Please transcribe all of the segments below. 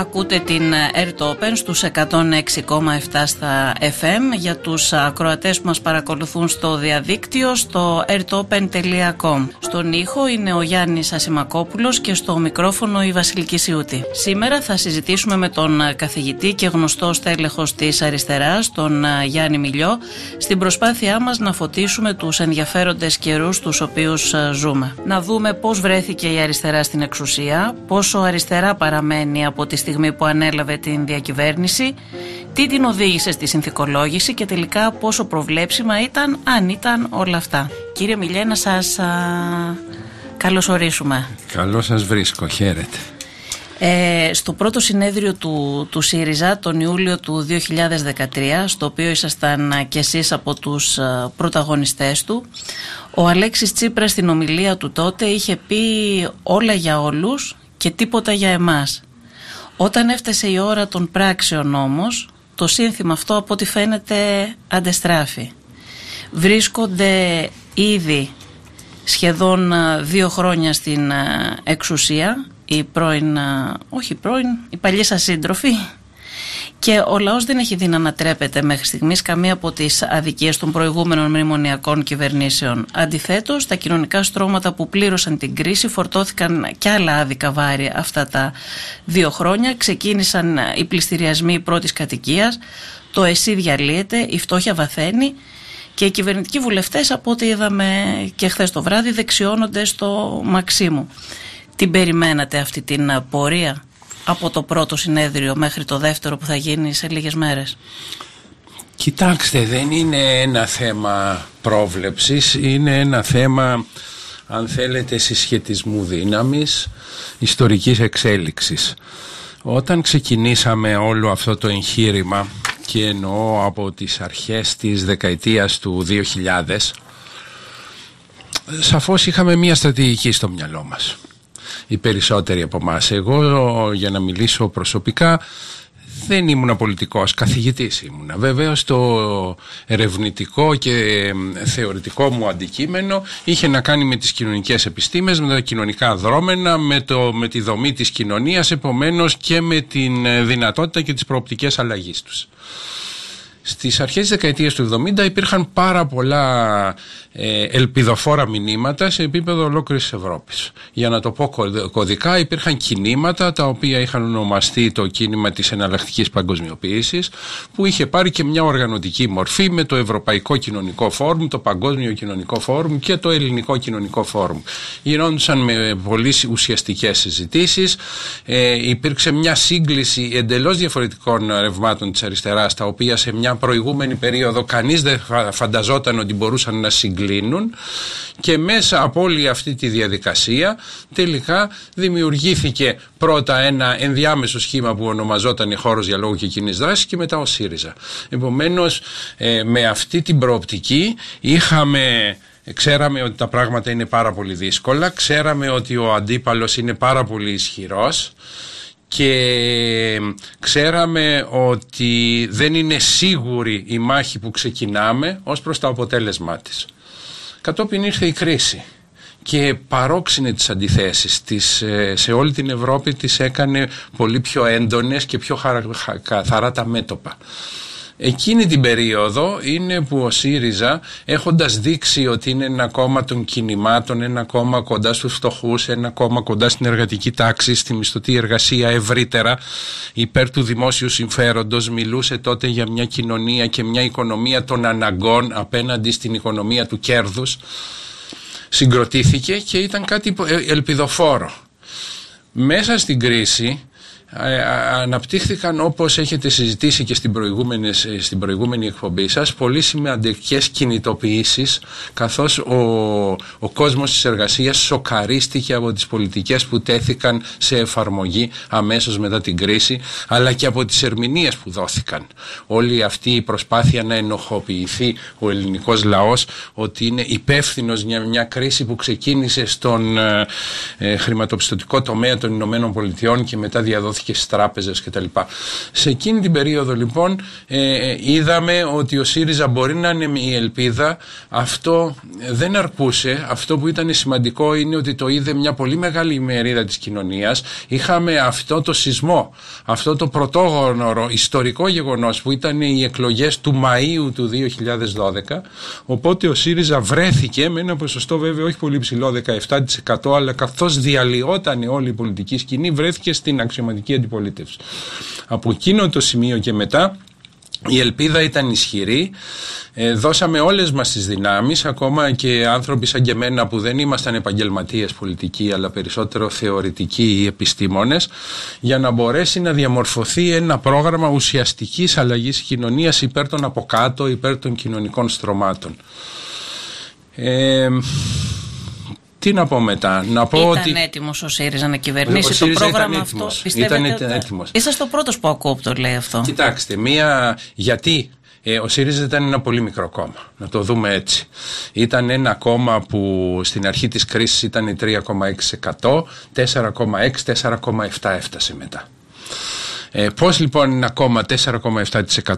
Ακούτε την Air Open στους 106,7 στα FM για τους ακροατές που μας παρακολουθούν στο διαδίκτυο στο airtopen.com Στον ήχο είναι ο Γιάννης Ασημακόπουλος και στο μικρόφωνο η Βασιλική Σιούτη. Σήμερα θα συζητήσουμε με τον καθηγητή και γνωστό στέλεχος της αριστεράς, τον Γιάννη Μιλιό, στην προσπάθειά μας να φωτίσουμε τους ενδιαφέροντες καιρούς τους οποίους ζούμε. Να δούμε πώς βρέθηκε η αριστερά στην εξουσία, πόσο αριστερά παραμένει από τη στιγμή που ανέλαβε την διακυβέρνηση, τι την οδήγησε στη συνθηκολόγηση και τελικά πόσο προβλέψιμα ήταν, αν ήταν όλα αυτά. Κύριε Μιλιέ, να σας α, καλωσορίσουμε. Καλώς σας βρίσκω, χαίρετε. Ε, στο πρώτο συνέδριο του, του ΣΥΡΙΖΑ τον Ιούλιο του 2013 στο οποίο ήσασταν κι εσείς από τους πρωταγωνιστές του ο Αλέξης Τσίπρας στην ομιλία του τότε είχε πει όλα για όλους και τίποτα για εμάς όταν έφτασε η ώρα των πράξεων όμως, το σύνθημα αυτό από ό,τι φαίνεται αντεστράφει. Βρίσκονται ήδη σχεδόν δύο χρόνια στην εξουσία, οι πρώην, όχι πρώην, οι παλιοί σας σύντροφοι, και ο λαός δεν έχει δει να ανατρέπεται μέχρι στιγμής καμία από τις αδικίες των προηγούμενων μνημονιακών κυβερνήσεων. Αντιθέτως, τα κοινωνικά στρώματα που πλήρωσαν την κρίση φορτώθηκαν κι άλλα άδικα βάρη αυτά τα δύο χρόνια. Ξεκίνησαν οι πληστηριασμοί πρώτης κατοικίας, το ΕΣΥ διαλύεται, η φτώχεια βαθαίνει και οι κυβερνητικοί βουλευτές, από ό,τι είδαμε και χθες το βράδυ, δεξιώνονται στο Μαξίμου. Την περιμένατε αυτή την πορεία από το πρώτο συνέδριο μέχρι το δεύτερο που θα γίνει σε λίγες μέρες; Κοιτάξτε, δεν είναι ένα θέμα πρόβλεψης, είναι ένα θέμα, αν θέλετε, συσχετισμού δύναμης, ιστορικής εξέλιξης. Όταν ξεκινήσαμε όλο αυτό το εγχείρημα και εννοώ από τις αρχές της δεκαετίας του 2000 σαφώς είχαμε μία στρατηγική στο μυαλό μας οι περισσότεροι από εμάς. Εγώ για να μιλήσω προσωπικά δεν ήμουν πολιτικός, καθηγητής ήμουνα. Βέβαια το ερευνητικό και θεωρητικό μου αντικείμενο είχε να κάνει με τις κοινωνικές επιστήμες, με τα κοινωνικά δρόμενα, με, το, με τη δομή της κοινωνίας, επομένως και με την ε, δυνατότητα και τις προοπτικές αλλαγής τους. Στις αρχές της δεκαετίας του 70 υπήρχαν πάρα πολλά ε, ελπιδοφόρα μηνύματα σε επίπεδο ολόκληρης Ευρώπης. Για να το πω κωδικά υπήρχαν κινήματα τα οποία είχαν ονομαστεί το κίνημα της εναλλακτικής παγκοσμιοποίησης που είχε πάρει και μια οργανωτική μορφή με το Ευρωπαϊκό Κοινωνικό Φόρουμ, το Παγκόσμιο Κοινωνικό Φόρουμ και το Ελληνικό Κοινωνικό Φόρουμ. Γινόντουσαν με πολύ ουσιαστικές συζητήσεις, ε, υπήρξε μια σύγκληση εντελώς διαφορετικών ρευμάτων της αριστεράς τα οποία σε μια προηγούμενη περίοδο κανείς δεν φανταζόταν ότι μπορούσαν να συγκλίνουν και μέσα από όλη αυτή τη διαδικασία τελικά δημιουργήθηκε πρώτα ένα ενδιάμεσο σχήμα που ονομαζόταν χώρος διαλόγου και κοινής δράσης και μετά ο ΣΥΡΙΖΑ. Επομένως ε, με αυτή την προοπτική είχαμε Ξέραμε ότι τα πράγματα είναι πάρα πολύ δύσκολα, ξέραμε ότι ο αντίπαλος είναι πάρα πολύ ισχυρός και ξέραμε ότι δεν είναι σίγουρη η μάχη που ξεκινάμε ως προς το αποτέλεσμά της. Κατόπιν ήρθε η κρίση και παρόξυνε τις αντιθέσεις της ε, σε όλη την Ευρώπη τις έκανε πολύ πιο έντονες και πιο καθαρά τα μέτωπα. Εκείνη την περίοδο είναι που ο ΣΥΡΙΖΑ έχοντας δείξει ότι είναι ένα κόμμα των κινημάτων, ένα κόμμα κοντά στους φτωχούς, ένα κόμμα κοντά στην εργατική τάξη, στη μισθωτή εργασία ευρύτερα, υπέρ του δημόσιου συμφέροντος, μιλούσε τότε για μια κοινωνία και μια οικονομία των αναγκών απέναντι στην οικονομία του κέρδους, συγκροτήθηκε και ήταν κάτι ελπιδοφόρο. Μέσα στην κρίση ε, αναπτύχθηκαν όπως έχετε συζητήσει και στην προηγούμενη, στην προηγούμενη εκπομπή σας πολύ σημαντικές κινητοποιήσεις καθώς ο, ο κόσμος της εργασίας σοκαρίστηκε από τις πολιτικές που τέθηκαν σε εφαρμογή αμέσως μετά την κρίση αλλά και από τις ερμηνείες που δόθηκαν. Όλη αυτή η προσπάθεια να ενοχοποιηθεί ο ελληνικός λαός ότι είναι υπεύθυνος για μια κρίση που ξεκίνησε στον ε, ε, χρηματοπιστωτικό τομέα των Ηνωμένων Πολιτειών και μετά διαδόθηκε δόθηκε στις τράπεζες κτλ. Σε εκείνη την περίοδο λοιπόν ε, είδαμε ότι ο ΣΥΡΙΖΑ μπορεί να είναι η ελπίδα. Αυτό δεν αρκούσε. Αυτό που ήταν σημαντικό είναι ότι το είδε μια πολύ μεγάλη μερίδα της κοινωνίας. Είχαμε αυτό το σεισμό, αυτό το πρωτόγωνο ιστορικό γεγονός που ήταν οι εκλογές του Μαΐου του 2012 οπότε ο ΣΥΡΙΖΑ βρέθηκε με ένα ποσοστό βέβαια όχι πολύ ψηλό 17% αλλά καθώς διαλυόταν όλη η πολιτική σκηνή βρέθηκε στην αξιωματική αντιπολίτευση. Από εκείνο το σημείο και μετά η ελπίδα ήταν ισχυρή, ε, δώσαμε όλες μας τις δυνάμεις, ακόμα και άνθρωποι σαν και εμένα που δεν ήμασταν επαγγελματίες πολιτικοί αλλά περισσότερο θεωρητικοί ή επιστήμονες, για να μπορέσει να διαμορφωθεί ένα πρόγραμμα ουσιαστικής αλλαγής κοινωνίας υπέρ των από κάτω, υπέρ των κοινωνικών στρωμάτων. Ε, τι να πω μετά, να πω ήταν ότι. Ήταν έτοιμος ο ΣΥΡΙΖΑ να κυβερνήσει το πρόγραμμα ήταν αυτό. Ήταν έτοιμος. Είσαστε ο πρώτος που ακούω που το λέει αυτό. Κοιτάξτε, μία. Γιατί ε, ο ΣΥΡΙΖΑ ήταν ένα πολύ μικρό κόμμα, να το δούμε έτσι. Ήταν ένα κόμμα που στην αρχή της κρίσης ήταν 3,6%, 4,6, 4,7 έφτασε μετά. Ε, πώς λοιπόν ένα κόμμα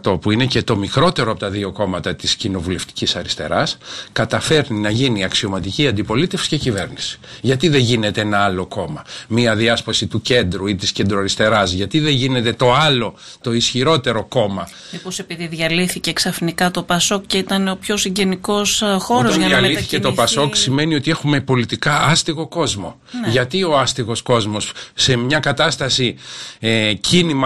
4,7% που είναι και το μικρότερο από τα δύο κόμματα της κοινοβουλευτικής αριστεράς καταφέρνει να γίνει αξιωματική αντιπολίτευση και κυβέρνηση. Γιατί δεν γίνεται ένα άλλο κόμμα, μία διάσπαση του κέντρου ή της κεντροαριστεράς, γιατί δεν γίνεται το άλλο, το ισχυρότερο κόμμα; Μήπως επειδή διαλύθηκε ξαφνικά το Πασόκ και ήταν ο πιο συγγενικός ε, χώρος Όταν για να διαλύθηκε το Πασόκ σημαίνει ότι έχουμε πολιτικά άστιγο κόσμο. Ναι. Γιατί ο άστιγος κόσμος σε μια κατάσταση ε, κίνημα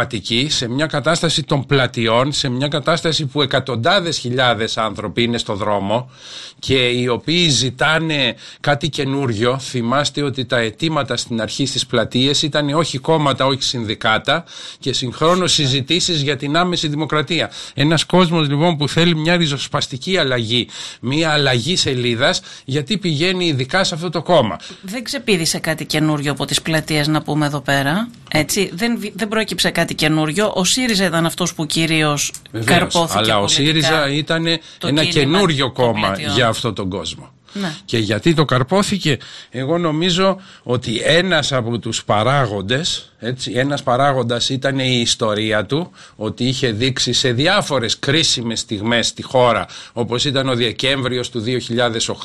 σε μια κατάσταση των πλατιών, σε μια κατάσταση που εκατοντάδες χιλιάδες άνθρωποι είναι στο δρόμο και οι οποίοι ζητάνε κάτι καινούριο. Θυμάστε ότι τα αιτήματα στην αρχή στις πλατείες ήταν όχι κόμματα, όχι συνδικάτα και συγχρόνως συζητήσεις για την άμεση δημοκρατία. Ένας κόσμος λοιπόν που θέλει μια ριζοσπαστική αλλαγή, μια αλλαγή σελίδας, γιατί πηγαίνει ειδικά σε αυτό το κόμμα. Δεν ξεπίδησε κάτι καινούριο από τις πλατείες να πούμε εδώ πέρα; Έτσι, δεν, δεν προέκυψε κάτι καινούριο. Ο ΣΥΡΙΖΑ ήταν αυτός που κυρίως καρπόθηκε. Αλλά ο ΣΥΡΙΖΑ ήταν ένα καινούριο κόμμα για αυτόν τον κόσμο. Ναι. Και γιατί το καρπόθηκε, εγώ νομίζω ότι ένας από τους παράγοντες έτσι, ένας παράγοντας ήταν η ιστορία του ότι είχε δείξει σε διάφορες κρίσιμες στιγμές στη χώρα όπως ήταν ο Δεκέμβριος του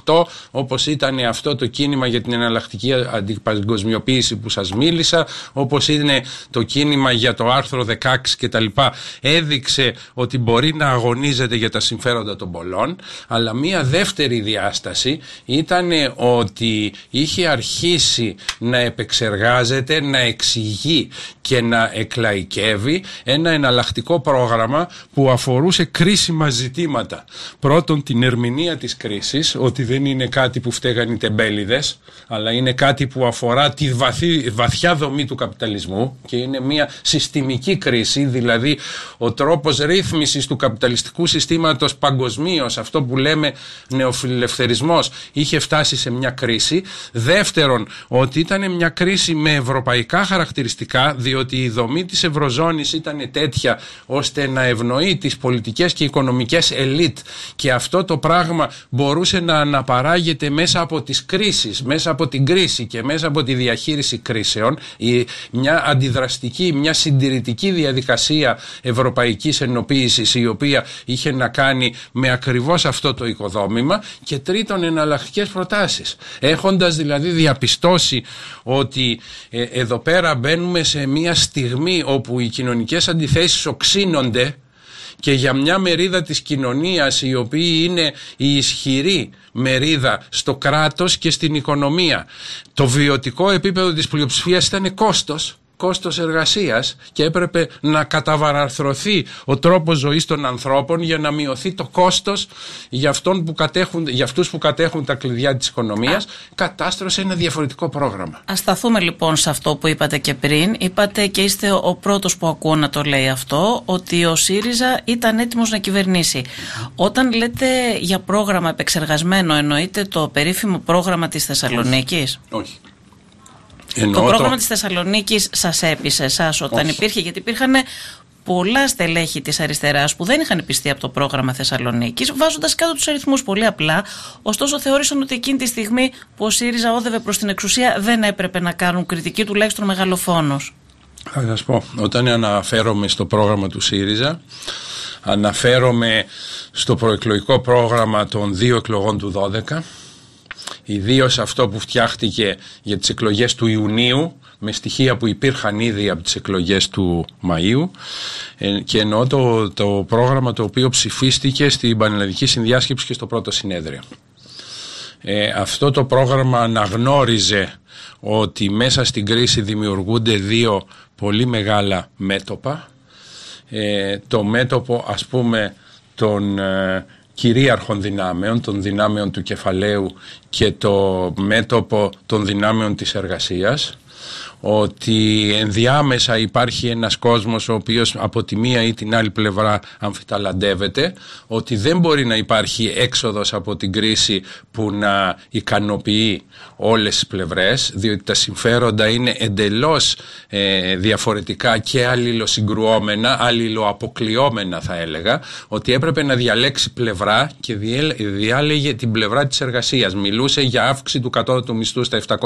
2008 όπως ήταν αυτό το κίνημα για την εναλλακτική αντιπαγκοσμιοποίηση που σας μίλησα όπως είναι το κίνημα για το άρθρο 16 κτλ έδειξε ότι μπορεί να αγωνίζεται για τα συμφέροντα των πολλών αλλά μία δεύτερη διάσταση ήταν ότι είχε αρχίσει να επεξεργάζεται, να εξηγεί και να εκλαϊκεύει ένα εναλλακτικό πρόγραμμα που αφορούσε κρίσιμα ζητήματα. Πρώτον την ερμηνεία της κρίσης, ότι δεν είναι κάτι που φταίγαν οι τεμπέληδες, αλλά είναι κάτι που αφορά τη βαθύ, βαθιά δομή του καπιταλισμού και είναι μια συστημική κρίση, δηλαδή ο τρόπος ρύθμισης του καπιταλιστικού συστήματος παγκοσμίως, αυτό που λέμε νεοφιλελευθερισμός, είχε φτάσει σε μια κρίση. Δεύτερον, ότι ήταν μια κρίση με ευρωπαϊκά χαρακτηριστικά διότι η δομή της Ευρωζώνης ήταν τέτοια ώστε να ευνοεί τις πολιτικές και οικονομικές ελίτ. Και αυτό το πράγμα μπορούσε να αναπαράγεται μέσα από τις κρίσεις, μέσα από την κρίση και μέσα από τη διαχείριση κρίσεων. Η, μια αντιδραστική, μια συντηρητική διαδικασία ευρωπαϊκής ενοποίησης η οποία είχε να κάνει με ακριβώς αυτό το οικοδόμημα. Και τρίτον εναλλακτικές προτάσεις. Έχοντας δηλαδή διαπιστώσει ότι ε, εδώ πέρα μπαίνουν μπαίνουμε σε μια στιγμή όπου οι κοινωνικές αντιθέσεις οξύνονται και για μια μερίδα της κοινωνίας η οποία είναι η ισχυρή μερίδα στο κράτος και στην οικονομία. Το βιωτικό επίπεδο της πλειοψηφίας ήταν κόστος κόστος εργασίας και έπρεπε να καταβαραρθρωθεί ο τρόπος ζωής των ανθρώπων για να μειωθεί το κόστος για, αυτόν που κατέχουν, για αυτούς που κατέχουν τα κλειδιά της οικονομίας κατάστρωσε ένα διαφορετικό πρόγραμμα. Ας σταθούμε λοιπόν σε αυτό που είπατε και πριν. Είπατε και είστε ο πρώτος που ακούω να το λέει αυτό ότι ο ΣΥΡΙΖΑ ήταν έτοιμος να κυβερνήσει. Όταν λέτε για πρόγραμμα επεξεργασμένο εννοείται το περίφημο πρόγραμμα της Θεσσαλονίκης; Όχι το πρόγραμμα της Θεσσαλονίκης σας έπεισε εσάς όταν υπήρχε, γιατί υπήρχαν πολλά στελέχη της αριστεράς που δεν είχαν πιστεί από το πρόγραμμα Θεσσαλονίκης βάζοντας κάτω τους αριθμούς πολύ απλά ωστόσο θεώρησαν ότι εκείνη τη στιγμή που ο ΣΥΡΙΖΑ όδευε προς την εξουσία δεν έπρεπε να κάνουν κριτική τουλάχιστον μεγαλοφόνος. Θα σας πω, όταν αναφέρομαι στο πρόγραμμα του ΣΥΡΙΖΑ, αναφέρομαι στο προεκλογικό πρόγραμμα των δύο εκλογών του 12, ιδίως αυτό που φτιάχτηκε για τις εκλογές του Ιουνίου, με στοιχεία που υπήρχαν ήδη από τις εκλογές του Μαΐου ε, και εννοώ το, το πρόγραμμα το οποίο ψηφίστηκε στην Πανελλαδική Συνδιάσκεψη και στο πρώτο συνέδριο. Ε, αυτό το πρόγραμμα αναγνώριζε ότι μέσα στην κρίση δημιουργούνται δύο πολύ μεγάλα μέτωπα. Ε, το μέτωπο ας πούμε των ε, κυρίαρχων δυνάμεων, των δυνάμεων του κεφαλαίου και το μέτωπο των δυνάμεων της εργασίας ότι ενδιάμεσα υπάρχει ένας κόσμος ο οποίος από τη μία ή την άλλη πλευρά αμφιταλαντεύεται, ότι δεν μπορεί να υπάρχει έξοδος από την κρίση που να ικανοποιεί όλες τις πλευρές, διότι τα συμφέροντα είναι εντελώς ε, διαφορετικά και αλληλοσυγκρουόμενα, αλληλοαποκλειόμενα θα έλεγα, ότι έπρεπε να διαλέξει πλευρά και διάλεγε την πλευρά της εργασίας. Μιλούσε για αύξηση του κατώτατου μισθού στα 750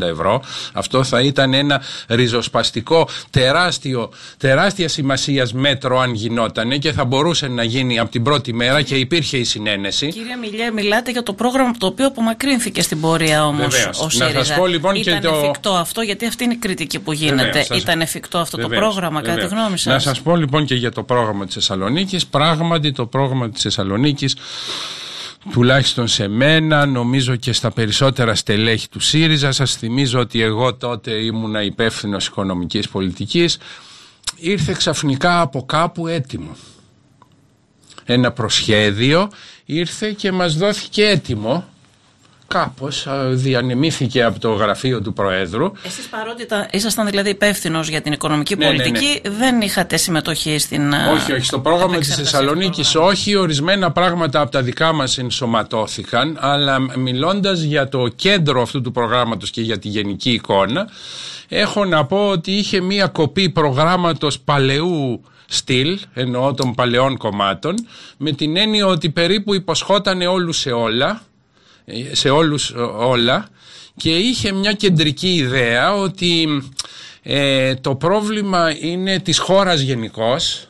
ευρώ. Αυτό θα ήταν ένα ριζοσπαστικό τεράστιο, τεράστια σημασία μέτρο αν γινότανε και θα μπορούσε να γίνει από την πρώτη μέρα και υπήρχε η συνένεση. Κύριε Μιλιέ, μιλάτε για το πρόγραμμα το οποίο απομακρύνθηκε στην πορεία όμως ο ΣΥΡΙΖΑ. Να σας πω λοιπόν Ήταν και το. εφικτό αυτό, γιατί αυτή είναι η κριτική που γίνεται. Ήταν εφικτό αυτό το πρόγραμμα, κατά τη γνώμη σας; Να σας πω λοιπόν και για το πρόγραμμα της Θεσσαλονίκης. Πράγματι το πρόγραμμα της Θεσσαλονίκης τουλάχιστον σε μένα, νομίζω και στα περισσότερα στελέχη του ΣΥΡΙΖΑ. Σας θυμίζω ότι εγώ τότε ήμουνα υπεύθυνος οικονομικής πολιτικής. Ήρθε ξαφνικά από κάπου έτοιμο. Ένα προσχέδιο ήρθε και μας δόθηκε έτοιμο κάπως διανεμήθηκε από το γραφείο του Προέδρου. Εσείς παρότι ήσασταν δηλαδή υπεύθυνος για την οικονομική ναι, ναι, πολιτική, ναι. δεν είχατε συμμετοχή στην Όχι, όχι. Στο πρόγραμμα της Θεσσαλονίκης όχι. Ορισμένα πράγματα από τα δικά μας ενσωματώθηκαν, αλλά μιλώντας για το κέντρο αυτού του προγράμματος και για τη γενική εικόνα, έχω να πω ότι είχε μία κοπή προγράμματος παλαιού στυλ, εννοώ των παλαιών κομμάτων, με την έννοια ότι περίπου υποσχότανε όλους σε όλα, σε όλους όλα και είχε μια κεντρική ιδέα ότι ε, το πρόβλημα είναι της χώρας γενικώς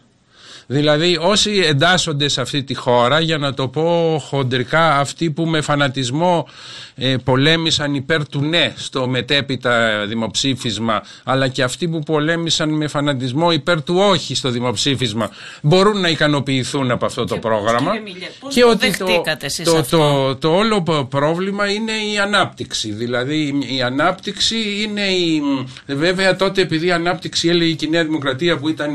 Δηλαδή όσοι εντάσσονται σε αυτή τη χώρα, για να το πω χοντρικά, αυτοί που με φανατισμό ε, πολέμησαν υπέρ του ναι στο μετέπειτα δημοψήφισμα, αλλά και αυτοί που πολέμησαν με φανατισμό υπέρ του όχι στο δημοψήφισμα, μπορούν να ικανοποιηθούν από αυτό το πρόγραμμα. και ότι το, το, το, το, όλο πρόβλημα είναι η ανάπτυξη. Δηλαδή η ανάπτυξη είναι η... Βέβαια τότε επειδή η ανάπτυξη έλεγε η Νέα Δημοκρατία που ήταν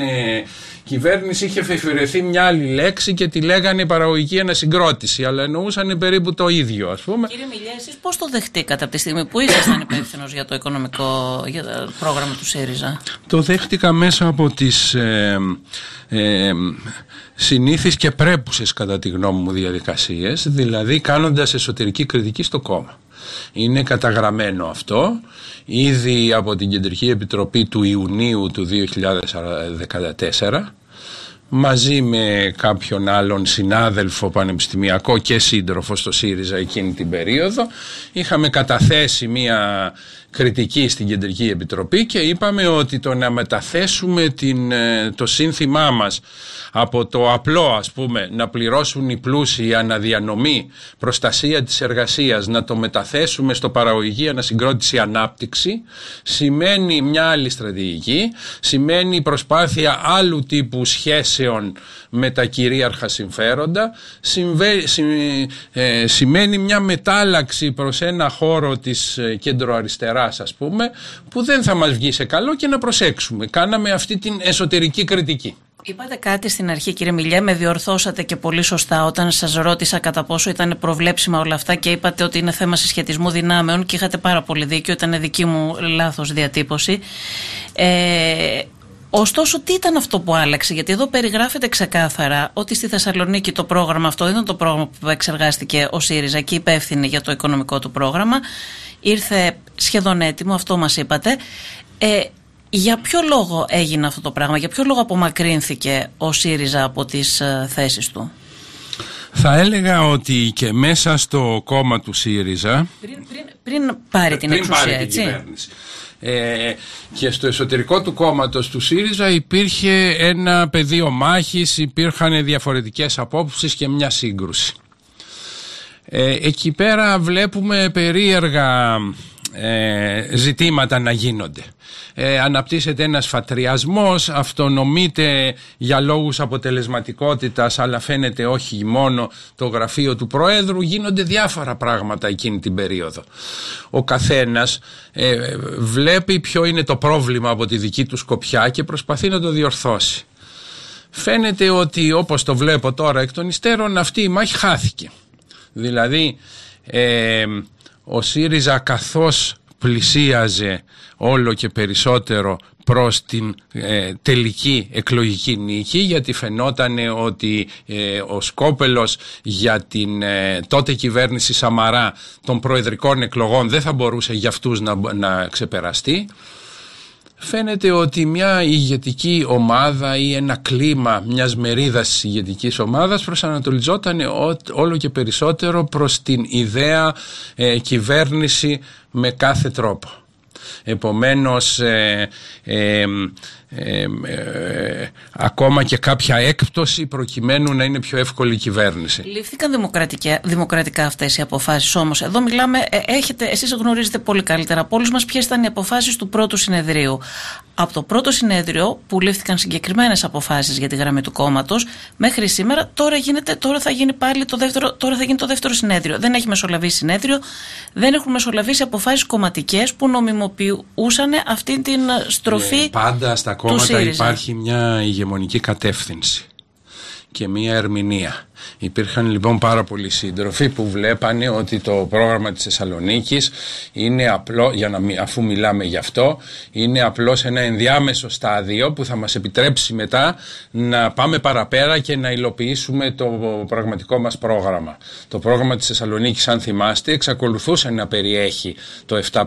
κυβέρνηση είχε φεφυρεθεί μια άλλη λέξη και τη λέγανε παραγωγική ανασυγκρότηση, αλλά εννοούσαν περίπου το ίδιο, ας πούμε. Κύριε Μιλιά, εσείς πώς το δεχτήκατε από τη στιγμή που ήσασταν υπεύθυνος για το οικονομικό για το πρόγραμμα του ΣΥΡΙΖΑ; Το δέχτηκα μέσα από τις ε, ε, συνήθεις και πρέπουσες κατά τη γνώμη μου διαδικασίες, δηλαδή κάνοντας εσωτερική κριτική στο κόμμα. Είναι καταγραμμένο αυτό. Ήδη από την Κεντρική Επιτροπή του Ιουνίου του 2014 μαζί με κάποιον άλλον συνάδελφο πανεπιστημιακό και σύντροφο στο ΣΥΡΙΖΑ εκείνη την περίοδο είχαμε καταθέσει μία κριτική στην Κεντρική Επιτροπή και είπαμε ότι το να μεταθέσουμε την, ε, το σύνθημά μας από το απλό ας πούμε να πληρώσουν οι πλούσιοι αναδιανομή προστασία της εργασίας να το μεταθέσουμε στο παραγωγική ανασυγκρότηση ανάπτυξη σημαίνει μια άλλη στρατηγική σημαίνει προσπάθεια άλλου τύπου σχέσεων με τα κυρίαρχα συμφέροντα ε, σημαίνει μια μετάλλαξη προς ένα χώρο της ε, κεντροαριστεράς ας πούμε που δεν θα μας βγει σε καλό και να προσέξουμε κάναμε αυτή την εσωτερική κριτική Είπατε κάτι στην αρχή κύριε Μιλιέ, με διορθώσατε και πολύ σωστά όταν σας ρώτησα κατά πόσο ήταν προβλέψιμα όλα αυτά και είπατε ότι είναι θέμα συσχετισμού δυνάμεων και είχατε πάρα πολύ δίκιο, ήταν δική μου λάθος διατύπωση. Ε, Ωστόσο, τι ήταν αυτό που άλλαξε, γιατί εδώ περιγράφεται ξεκάθαρα ότι στη Θεσσαλονίκη το πρόγραμμα αυτό δεν ήταν το πρόγραμμα που εξεργάστηκε ο ΣΥΡΙΖΑ και υπεύθυνη για το οικονομικό του πρόγραμμα. Ήρθε σχεδόν έτοιμο, αυτό μας είπατε. Ε, για ποιο λόγο έγινε αυτό το πράγμα, για ποιο λόγο απομακρύνθηκε ο ΣΥΡΙΖΑ από τις ε, θέσεις του; Θα έλεγα ότι και μέσα στο κόμμα του ΣΥΡΙΖΑ πριν, πριν, πριν πάρει την πριν εξουσία, πάρει έτσι. Την κυβέρνηση. Ε, και στο εσωτερικό του κόμματος του ΣΥΡΙΖΑ υπήρχε ένα πεδίο μάχης, υπήρχαν διαφορετικές απόψεις και μια σύγκρουση. Ε, εκεί πέρα βλέπουμε περίεργα ε, ζητήματα να γίνονται. Ε, αναπτύσσεται ένας φατριασμός, αυτονομείται για λόγους αποτελεσματικότητας αλλά φαίνεται όχι μόνο το γραφείο του Προέδρου, γίνονται διάφορα πράγματα εκείνη την περίοδο. Ο καθένας ε, βλέπει ποιο είναι το πρόβλημα από τη δική του σκοπιά και προσπαθεί να το διορθώσει. Φαίνεται ότι όπως το βλέπω τώρα εκ των υστέρων αυτή η μάχη χάθηκε. Δηλαδή ε, ο ΣΥΡΙΖΑ καθώς πλησίαζε όλο και περισσότερο προς την ε, τελική εκλογική νίκη γιατί φαινόταν ότι ε, ο Σκόπελος για την ε, τότε κυβέρνηση Σαμαρά των προεδρικών εκλογών δεν θα μπορούσε για αυτούς να, να ξεπεραστεί φαίνεται ότι μια ηγετική ομάδα ή ένα κλίμα μιας μερίδας της ηγετικής ομάδας προσανατολιζόταν όλο και περισσότερο προς την ιδέα ε, κυβέρνηση με κάθε τρόπο. Επομένως ε, ε, ε, ακόμα και κάποια έκπτωση προκειμένου να είναι πιο εύκολη η κυβέρνηση. Λήφθηκαν δημοκρατικά, δημοκρατικά αυτές οι αποφάσεις όμως. Εδώ μιλάμε, ε, έχετε, εσείς γνωρίζετε πολύ καλύτερα από όλους μας ποιες ήταν οι αποφάσεις του πρώτου συνεδρίου. Από το πρώτο συνέδριο που λήφθηκαν συγκεκριμένες αποφάσεις για τη γραμμή του κόμματος μέχρι σήμερα τώρα, γίνεται, τώρα θα γίνει πάλι το δεύτερο, τώρα θα γίνει το δεύτερο συνέδριο. Δεν έχει μεσολαβήσει συνέδριο, δεν έχουν μεσολαβήσει αποφάσεις κομματικές που νομιμοποιούσαν αυτή την στροφή ε, πάντα στα κόμματα υπάρχει μια ηγεμονική κατεύθυνση και μια ερμηνεία. Υπήρχαν λοιπόν πάρα πολλοί σύντροφοι που βλέπανε ότι το πρόγραμμα της Θεσσαλονίκης είναι απλό, για να, αφού μιλάμε γι' αυτό, είναι απλώς ένα ενδιάμεσο στάδιο που θα μας επιτρέψει μετά να πάμε παραπέρα και να υλοποιήσουμε το πραγματικό μας πρόγραμμα. Το πρόγραμμα της Θεσσαλονίκης, αν θυμάστε, εξακολουθούσε να περιέχει το 751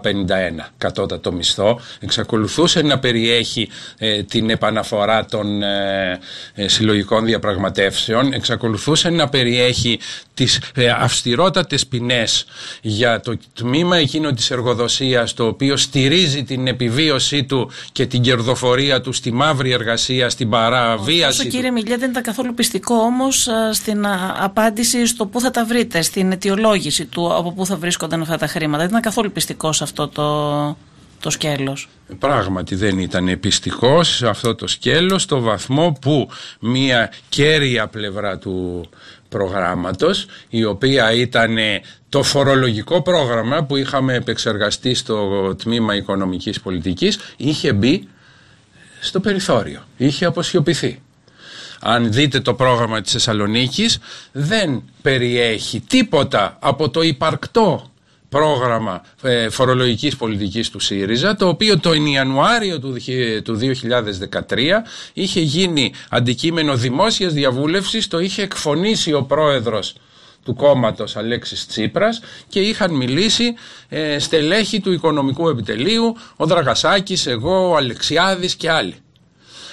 κατώτατο μισθό, εξακολουθούσε να περιέχει ε, την επαναφορά των ε, ε, συλλογικών διαπραγματεύσεων, εξακολουθούσε να περιέχει τις ε, αυστηρότατες ποινές για το τμήμα εκείνο της εργοδοσίας το οποίο στηρίζει την επιβίωσή του και την κερδοφορία του στη μαύρη εργασία, στην παραβίαση Ωστόσο κύριε Μιλιά δεν ήταν καθόλου πιστικό όμως στην απάντηση στο πού θα τα βρείτε, στην αιτιολόγηση του από πού θα βρίσκονταν αυτά τα χρήματα. Δεν ήταν καθόλου πιστικό σε αυτό το το σκέλος. Πράγματι δεν ήταν επιστικός σε αυτό το σκέλος στο βαθμό που μία κέρια πλευρά του προγράμματος η οποία ήταν το φορολογικό πρόγραμμα που είχαμε επεξεργαστεί στο τμήμα οικονομικής πολιτικής είχε μπει στο περιθώριο, είχε αποσιωπηθεί. Αν δείτε το πρόγραμμα της Θεσσαλονίκης, δεν περιέχει τίποτα από το υπαρκτό πρόγραμμα ε, φορολογικής πολιτικής του ΣΥΡΙΖΑ το οποίο το Ιανουάριο του, του 2013 είχε γίνει αντικείμενο δημόσιας διαβούλευσης το είχε εκφωνήσει ο πρόεδρος του κόμματος Αλέξης Τσίπρας και είχαν μιλήσει ε, στελέχη του οικονομικού επιτελείου ο Δραγασάκης, εγώ, ο Αλεξιάδης και άλλοι.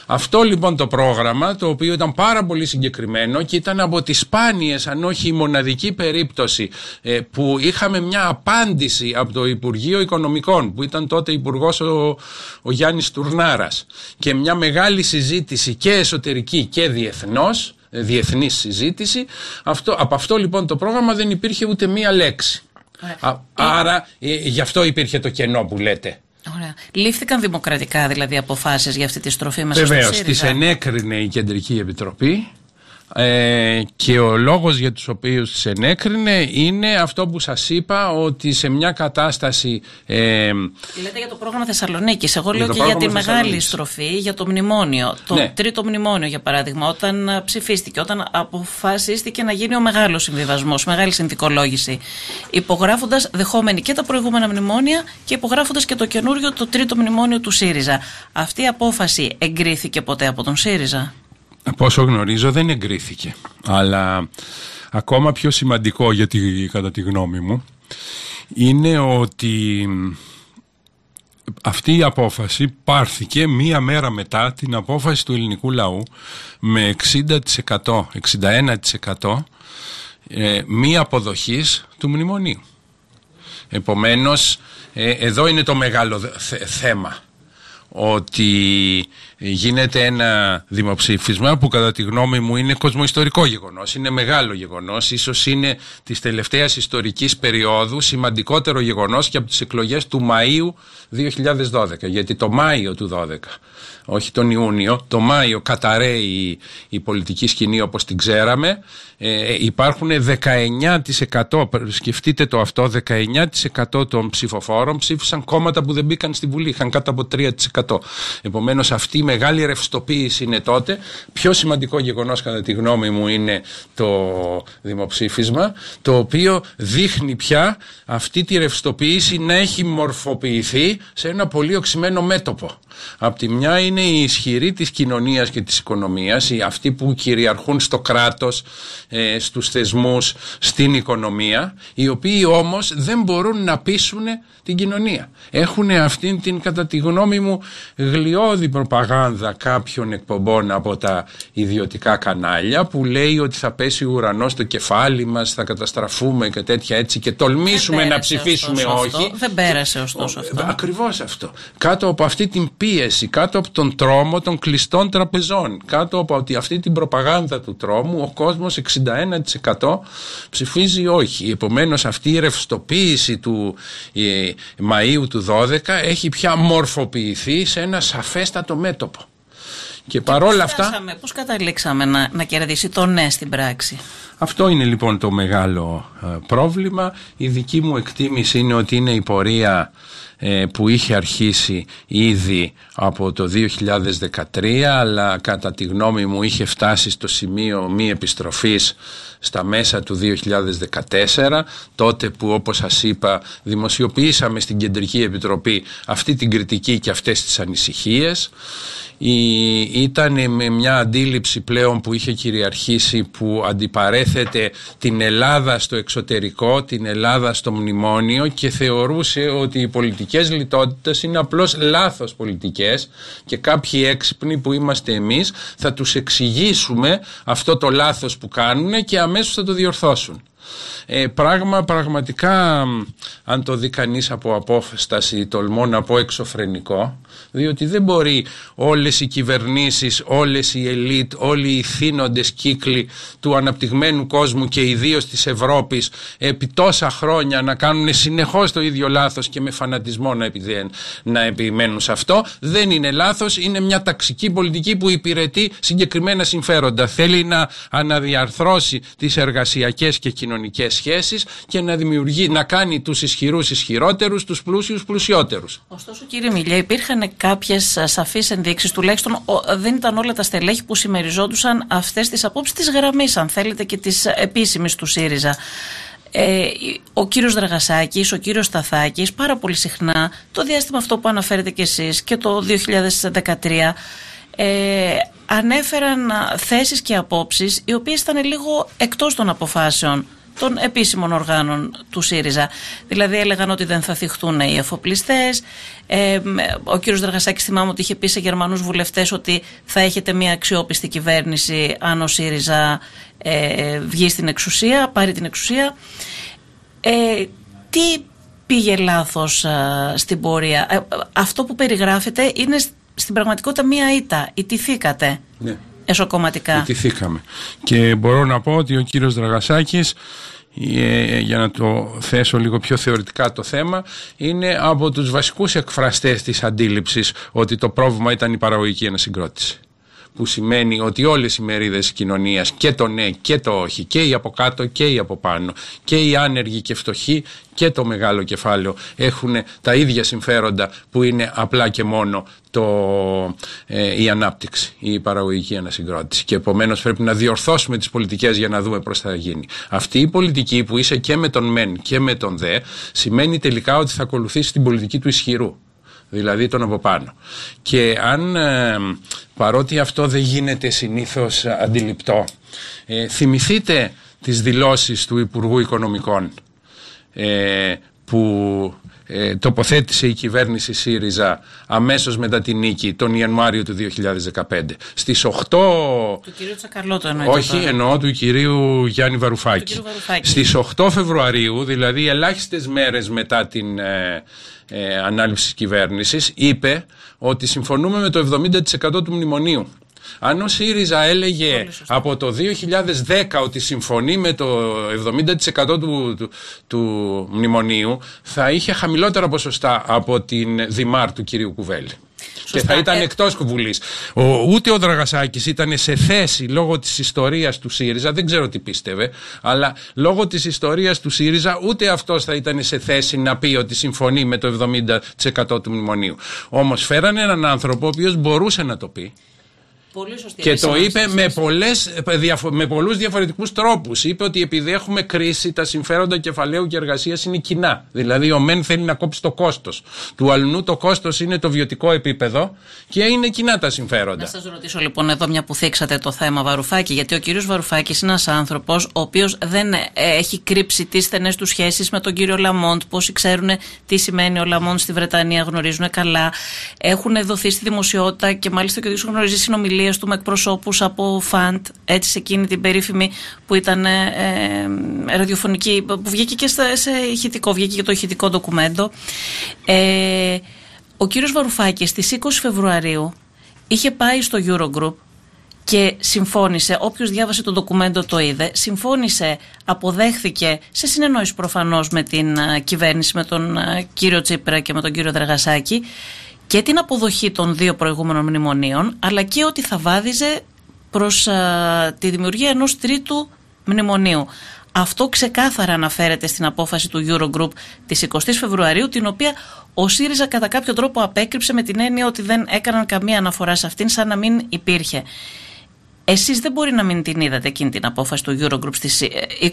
Αυτό λοιπόν το πρόγραμμα το οποίο ήταν πάρα πολύ συγκεκριμένο και ήταν από τις σπάνιες αν όχι η μοναδική περίπτωση ε, που είχαμε μια απάντηση από το Υπουργείο Οικονομικών που ήταν τότε υπουργός ο, ο Γιάννης Τουρνάρας και μια μεγάλη συζήτηση και εσωτερική και διεθνώς ε, διεθνής συζήτηση αυτό, από αυτό λοιπόν το πρόγραμμα δεν υπήρχε ούτε μία λέξη. άρα ε, γι' αυτό υπήρχε το κενό που λέτε. Ωραία. Λήφθηκαν δημοκρατικά δηλαδή αποφάσεις για αυτή τη στροφή μέσα Βεβαίως, τις ενέκρινε η Κεντρική Επιτροπή ε, και ο λόγος για τους οποίους τις ενέκρινε είναι αυτό που σας είπα ότι σε μια κατάσταση ε, Λέτε για το πρόγραμμα Θεσσαλονίκης. Εγώ λέω και για τη μεγάλη στροφή για το μνημόνιο. Το ναι. τρίτο μνημόνιο για παράδειγμα όταν ψηφίστηκε όταν αποφασίστηκε να γίνει ο μεγάλος συμβιβασμός μεγάλη συνθηκολόγηση υπογράφοντας δεχόμενοι και τα προηγούμενα μνημόνια και υπογράφοντας και το καινούριο το τρίτο μνημόνιο του ΣΥΡΙΖΑ. Αυτή η απόφαση εγκρίθηκε ποτέ από τον ΣΥΡΙΖΑ; Από όσο γνωρίζω δεν εγκρίθηκε. Αλλά ακόμα πιο σημαντικό γιατί κατά τη γνώμη μου είναι ότι αυτή η απόφαση πάρθηκε μία μέρα μετά την απόφαση του ελληνικού λαού με 60%, 61% ε, μη αποδοχής του μνημονίου. Επομένως, ε, εδώ είναι το μεγάλο θέμα ότι γίνεται ένα δημοψήφισμα που κατά τη γνώμη μου είναι κοσμοϊστορικό γεγονός, είναι μεγάλο γεγονός, ίσως είναι της τελευταίας ιστορικής περίοδου σημαντικότερο γεγονός και από τις εκλογές του Μαΐου 2012, γιατί το Μάιο του 2012 όχι τον Ιούνιο, το Μάιο καταραίει η, πολιτική σκηνή όπως την ξέραμε. Ε, υπάρχουν 19%, σκεφτείτε το αυτό, 19% των ψηφοφόρων ψήφισαν κόμματα που δεν μπήκαν στη Βουλή, είχαν κάτω από 3%. Επομένως αυτή η μεγάλη ρευστοποίηση είναι τότε. Πιο σημαντικό γεγονός κατά τη γνώμη μου είναι το δημοψήφισμα, το οποίο δείχνει πια αυτή τη ρευστοποίηση να έχει μορφοποιηθεί σε ένα πολύ οξυμένο μέτωπο. Απ' τη μια είναι οι ισχυροί της κοινωνίας και της οικονομίας, οι αυτοί που κυριαρχούν στο κράτος, ε, στους θεσμούς, στην οικονομία, οι οποίοι όμως δεν μπορούν να πείσουν την κοινωνία. Έχουν αυτήν την κατά τη γνώμη μου γλιώδη προπαγάνδα κάποιων εκπομπών από τα ιδιωτικά κανάλια που λέει ότι θα πέσει ο ουρανός στο κεφάλι μας, θα καταστραφούμε και τέτοια έτσι και τολμήσουμε να ψηφίσουμε όχι. Αυτό. Δεν πέρασε ωστόσο αυτό. Ακριβώς αυτό. Κάτω από αυτή την πίεση, κάτω από τον τρόμο των κλειστών τραπεζών, κάτω από αυτή την προπαγάνδα του τρόμου, ο κόσμος 61% ψηφίζει όχι. Επομένως αυτή η ρευστοποίηση του ε, Μαΐου του 12 έχει πια μορφοποιηθεί σε ένα σαφέστατο μέτωπο. Και, παρόλα αυτά. Πώς καταλήξαμε να, να κερδίσει το ναι στην πράξη; Αυτό είναι λοιπόν το μεγάλο ε, πρόβλημα. Η δική μου εκτίμηση είναι ότι είναι η πορεία ε, που είχε αρχίσει ήδη από το 2013 αλλά κατά τη γνώμη μου είχε φτάσει στο σημείο μη επιστροφής στα μέσα του 2014 τότε που όπως σας είπα δημοσιοποιήσαμε στην Κεντρική Επιτροπή αυτή την κριτική και αυτές τις ανησυχίες ήταν με μια αντίληψη πλέον που είχε κυριαρχήσει που αντιπαρέθεται την Ελλάδα στο εξωτερικό, την Ελλάδα στο μνημόνιο και θεωρούσε ότι οι πολιτικές λιτότητες είναι απλώς λάθος πολιτικές και κάποιοι έξυπνοι που είμαστε εμείς θα τους εξηγήσουμε αυτό το λάθος που κάνουν και αμέσως θα το διορθώσουν. Ε, πράγμα πραγματικά αν το δει κανείς από απόφαση τολμώ να πω εξωφρενικό διότι δεν μπορεί όλες οι κυβερνήσεις, όλες οι ελίτ, όλοι οι θύνοντες κύκλοι του αναπτυγμένου κόσμου και ιδίως της Ευρώπης επί τόσα χρόνια να κάνουν συνεχώς το ίδιο λάθος και με φανατισμό να, επιδέν, να επιμένουν σε αυτό. Δεν είναι λάθος, είναι μια ταξική πολιτική που υπηρετεί συγκεκριμένα συμφέροντα. Θέλει να αναδιαρθρώσει τις εργασιακές και κοινωνικές σχέσεις και να δημιουργεί, να κάνει τους ισχυρούς ισχυρότερους, τους πλούσιους πλουσιότερους. Ωστόσο κύριε Μιλιά υπήρχαν κάποιες σαφείς ενδείξεις, τουλάχιστον δεν ήταν όλα τα στελέχη που συμμεριζόντουσαν αυτές τις απόψεις της γραμμής, αν θέλετε, και της επίσημης του ΣΥΡΙΖΑ. Ε, ο κύριος Δραγασάκης, ο κύριος Σταθάκης πάρα πολύ συχνά το διάστημα αυτό που αναφέρετε κι εσείς και το 2013 ε, ανέφεραν θέσεις και απόψεις οι οποίες ήταν λίγο εκτός των αποφάσεων των επίσημων οργάνων του ΣΥΡΙΖΑ. Δηλαδή έλεγαν ότι δεν θα θυχτούν οι εφοπλιστές. Ε, ο κύριος Δεργασάκης θυμάμαι ότι είχε πει σε Γερμανούς βουλευτές ότι θα έχετε μια αξιόπιστη κυβέρνηση αν ο ΣΥΡΙΖΑ ε, βγει στην εξουσία, πάρει την εξουσία. Ε, τι πήγε λάθος στην πορεία; Ε, αυτό που περιγράφεται είναι στην πραγματικότητα μία ήττα. Ιτηθήκατε. Ναι εσωκομματικά. Ιτηθήκαμε. Και μπορώ να πω ότι ο κύριος Δραγασάκης ε, για να το θέσω λίγο πιο θεωρητικά το θέμα είναι από τους βασικούς εκφραστές της αντίληψης ότι το πρόβλημα ήταν η παραγωγική ανασυγκρότηση που σημαίνει ότι όλες οι μερίδες κοινωνίας και το ναι και το όχι και οι από κάτω και οι από πάνω και οι άνεργοι και φτωχοί και το μεγάλο κεφάλαιο έχουν τα ίδια συμφέροντα που είναι απλά και μόνο το, ε, η ανάπτυξη, η παραγωγική ανασυγκρότηση και επομένως πρέπει να διορθώσουμε τις πολιτικές για να δούμε πώς θα γίνει. Αυτή η πολιτική που είσαι και με τον μεν και με τον δε σημαίνει τελικά ότι θα ακολουθήσει την πολιτική του ισχυρού δηλαδή τον από πάνω. Και αν ε, παρότι αυτό δεν γίνεται συνήθως αντιληπτό, ε, θυμηθείτε τις δηλώσεις του Υπουργού Οικονομικών ε, που ε, τοποθέτησε η κυβέρνηση ΣΥΡΙΖΑ αμέσως μετά την νίκη τον Ιανουάριο του 2015. Στις 8... Του κυρίου Τσακαρλώτο εννοείται. Όχι, εννοώ του κυρίου Γιάννη Βαρουφάκη. Βαρουφάκη. Στις 8 Φεβρουαρίου, δηλαδή ελάχιστες μέρες μετά την ε, ε, ανάληψη της κυβέρνησης, είπε ότι συμφωνούμε με το 70% του μνημονίου. Αν ο ΣΥΡΙΖΑ έλεγε από το 2010 ότι συμφωνεί με το 70% του, του, του, μνημονίου, θα είχε χαμηλότερα ποσοστά από την Δημάρ του κυρίου Κουβέλη. Και θα ήταν ε... εκτός Βουλής. Ούτε ο Δραγασάκης ήταν σε θέση λόγω της ιστορίας του ΣΥΡΙΖΑ, δεν ξέρω τι πίστευε, αλλά λόγω της ιστορίας του ΣΥΡΙΖΑ ούτε αυτός θα ήταν σε θέση να πει ότι συμφωνεί με το 70% του μνημονίου. Όμως φέρανε έναν άνθρωπο ο οποίος μπορούσε να το πει. Πολύ σωστή και το είπε με, πολλές, με πολλούς διαφορετικούς τρόπους. Είπε ότι επειδή έχουμε κρίση τα συμφέροντα κεφαλαίου και εργασίας είναι κοινά. Δηλαδή ο ΜΕΝ θέλει να κόψει το κόστος. Του αλλού το κόστος είναι το βιωτικό επίπεδο και είναι κοινά τα συμφέροντα. Να σας ρωτήσω λοιπόν εδώ μια που θίξατε το θέμα Βαρουφάκη γιατί ο κύριος Βαρουφάκης είναι ένας άνθρωπος ο οποίος δεν ε, έχει κρύψει τις στενές του σχέσεις με τον κύριο Λαμόντ. Πόσοι ξέρουν τι σημαίνει ο Λαμόντ στη Βρετανία γνωρίζουν καλά. Έχουν δοθεί στη δημοσιότητα και μάλιστα και ο ίδιος γνωρίζει συνομιλίες του με εκπροσώπους από Φαντ, έτσι σε εκείνη την περίφημη που ήταν ε, ε, ραδιοφωνική, που βγήκε και σε ηχητικό, βγήκε και το ηχητικό ντοκουμέντο. Ε, ο κύριος Βαρουφάκης στις 20 Φεβρουαρίου είχε πάει στο Eurogroup και συμφώνησε, όποιος διάβασε το ντοκουμέντο το είδε, συμφώνησε, αποδέχθηκε σε συνεννόηση προφανώς με την ε, κυβέρνηση, με τον ε, κύριο Τσίπρα και με τον κύριο Δραγασάκη και την αποδοχή των δύο προηγούμενων μνημονίων, αλλά και ότι θα βάδιζε προς τη δημιουργία ενός τρίτου μνημονίου. Αυτό ξεκάθαρα αναφέρεται στην απόφαση του Eurogroup της 20 Φεβρουαρίου, την οποία ο ΣΥΡΙΖΑ κατά κάποιο τρόπο απέκρυψε με την έννοια ότι δεν έκαναν καμία αναφορά σε αυτήν, σαν να μην υπήρχε. Εσείς δεν μπορεί να μην την είδατε εκείνη την απόφαση του Eurogroup στις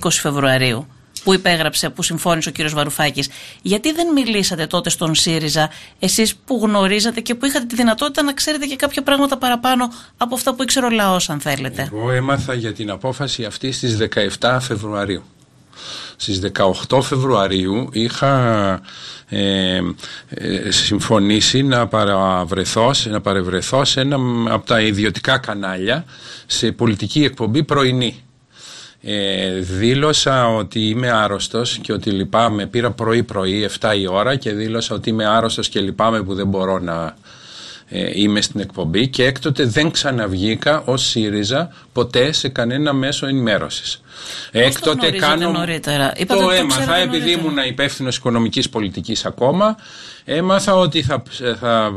20 Φεβρουαρίου που υπέγραψε, που συμφώνησε ο κύριος Βαρουφάκης. Γιατί δεν μιλήσατε τότε στον ΣΥΡΙΖΑ, εσείς που γνωρίζατε και που είχατε τη δυνατότητα να ξέρετε και κάποια πράγματα παραπάνω από αυτά που ήξερε ο λαός, αν θέλετε; Εγώ έμαθα για την απόφαση αυτή στις 17 Φεβρουαρίου. Στις 18 Φεβρουαρίου είχα ε, ε, συμφωνήσει να παραβρεθώ, να παρευρεθώ σε ένα από τα ιδιωτικά κανάλια σε πολιτική εκπομπή πρωινή ε, δήλωσα ότι είμαι άρρωστος και ότι λυπάμαι, πήρα πρωί πρωί 7 η ώρα και δήλωσα ότι είμαι άρρωστος και λυπάμαι που δεν μπορώ να ε, είμαι στην εκπομπή και έκτοτε δεν ξαναβγήκα ως ΣΥΡΙΖΑ ποτέ σε κανένα μέσο ενημέρωσης. Έκτοτε το κάνω. Νωρίτερα; το, το έμαθα επειδή ήμουν υπεύθυνος οικονομικής πολιτικής ακόμα. Έμαθα ότι θα, θα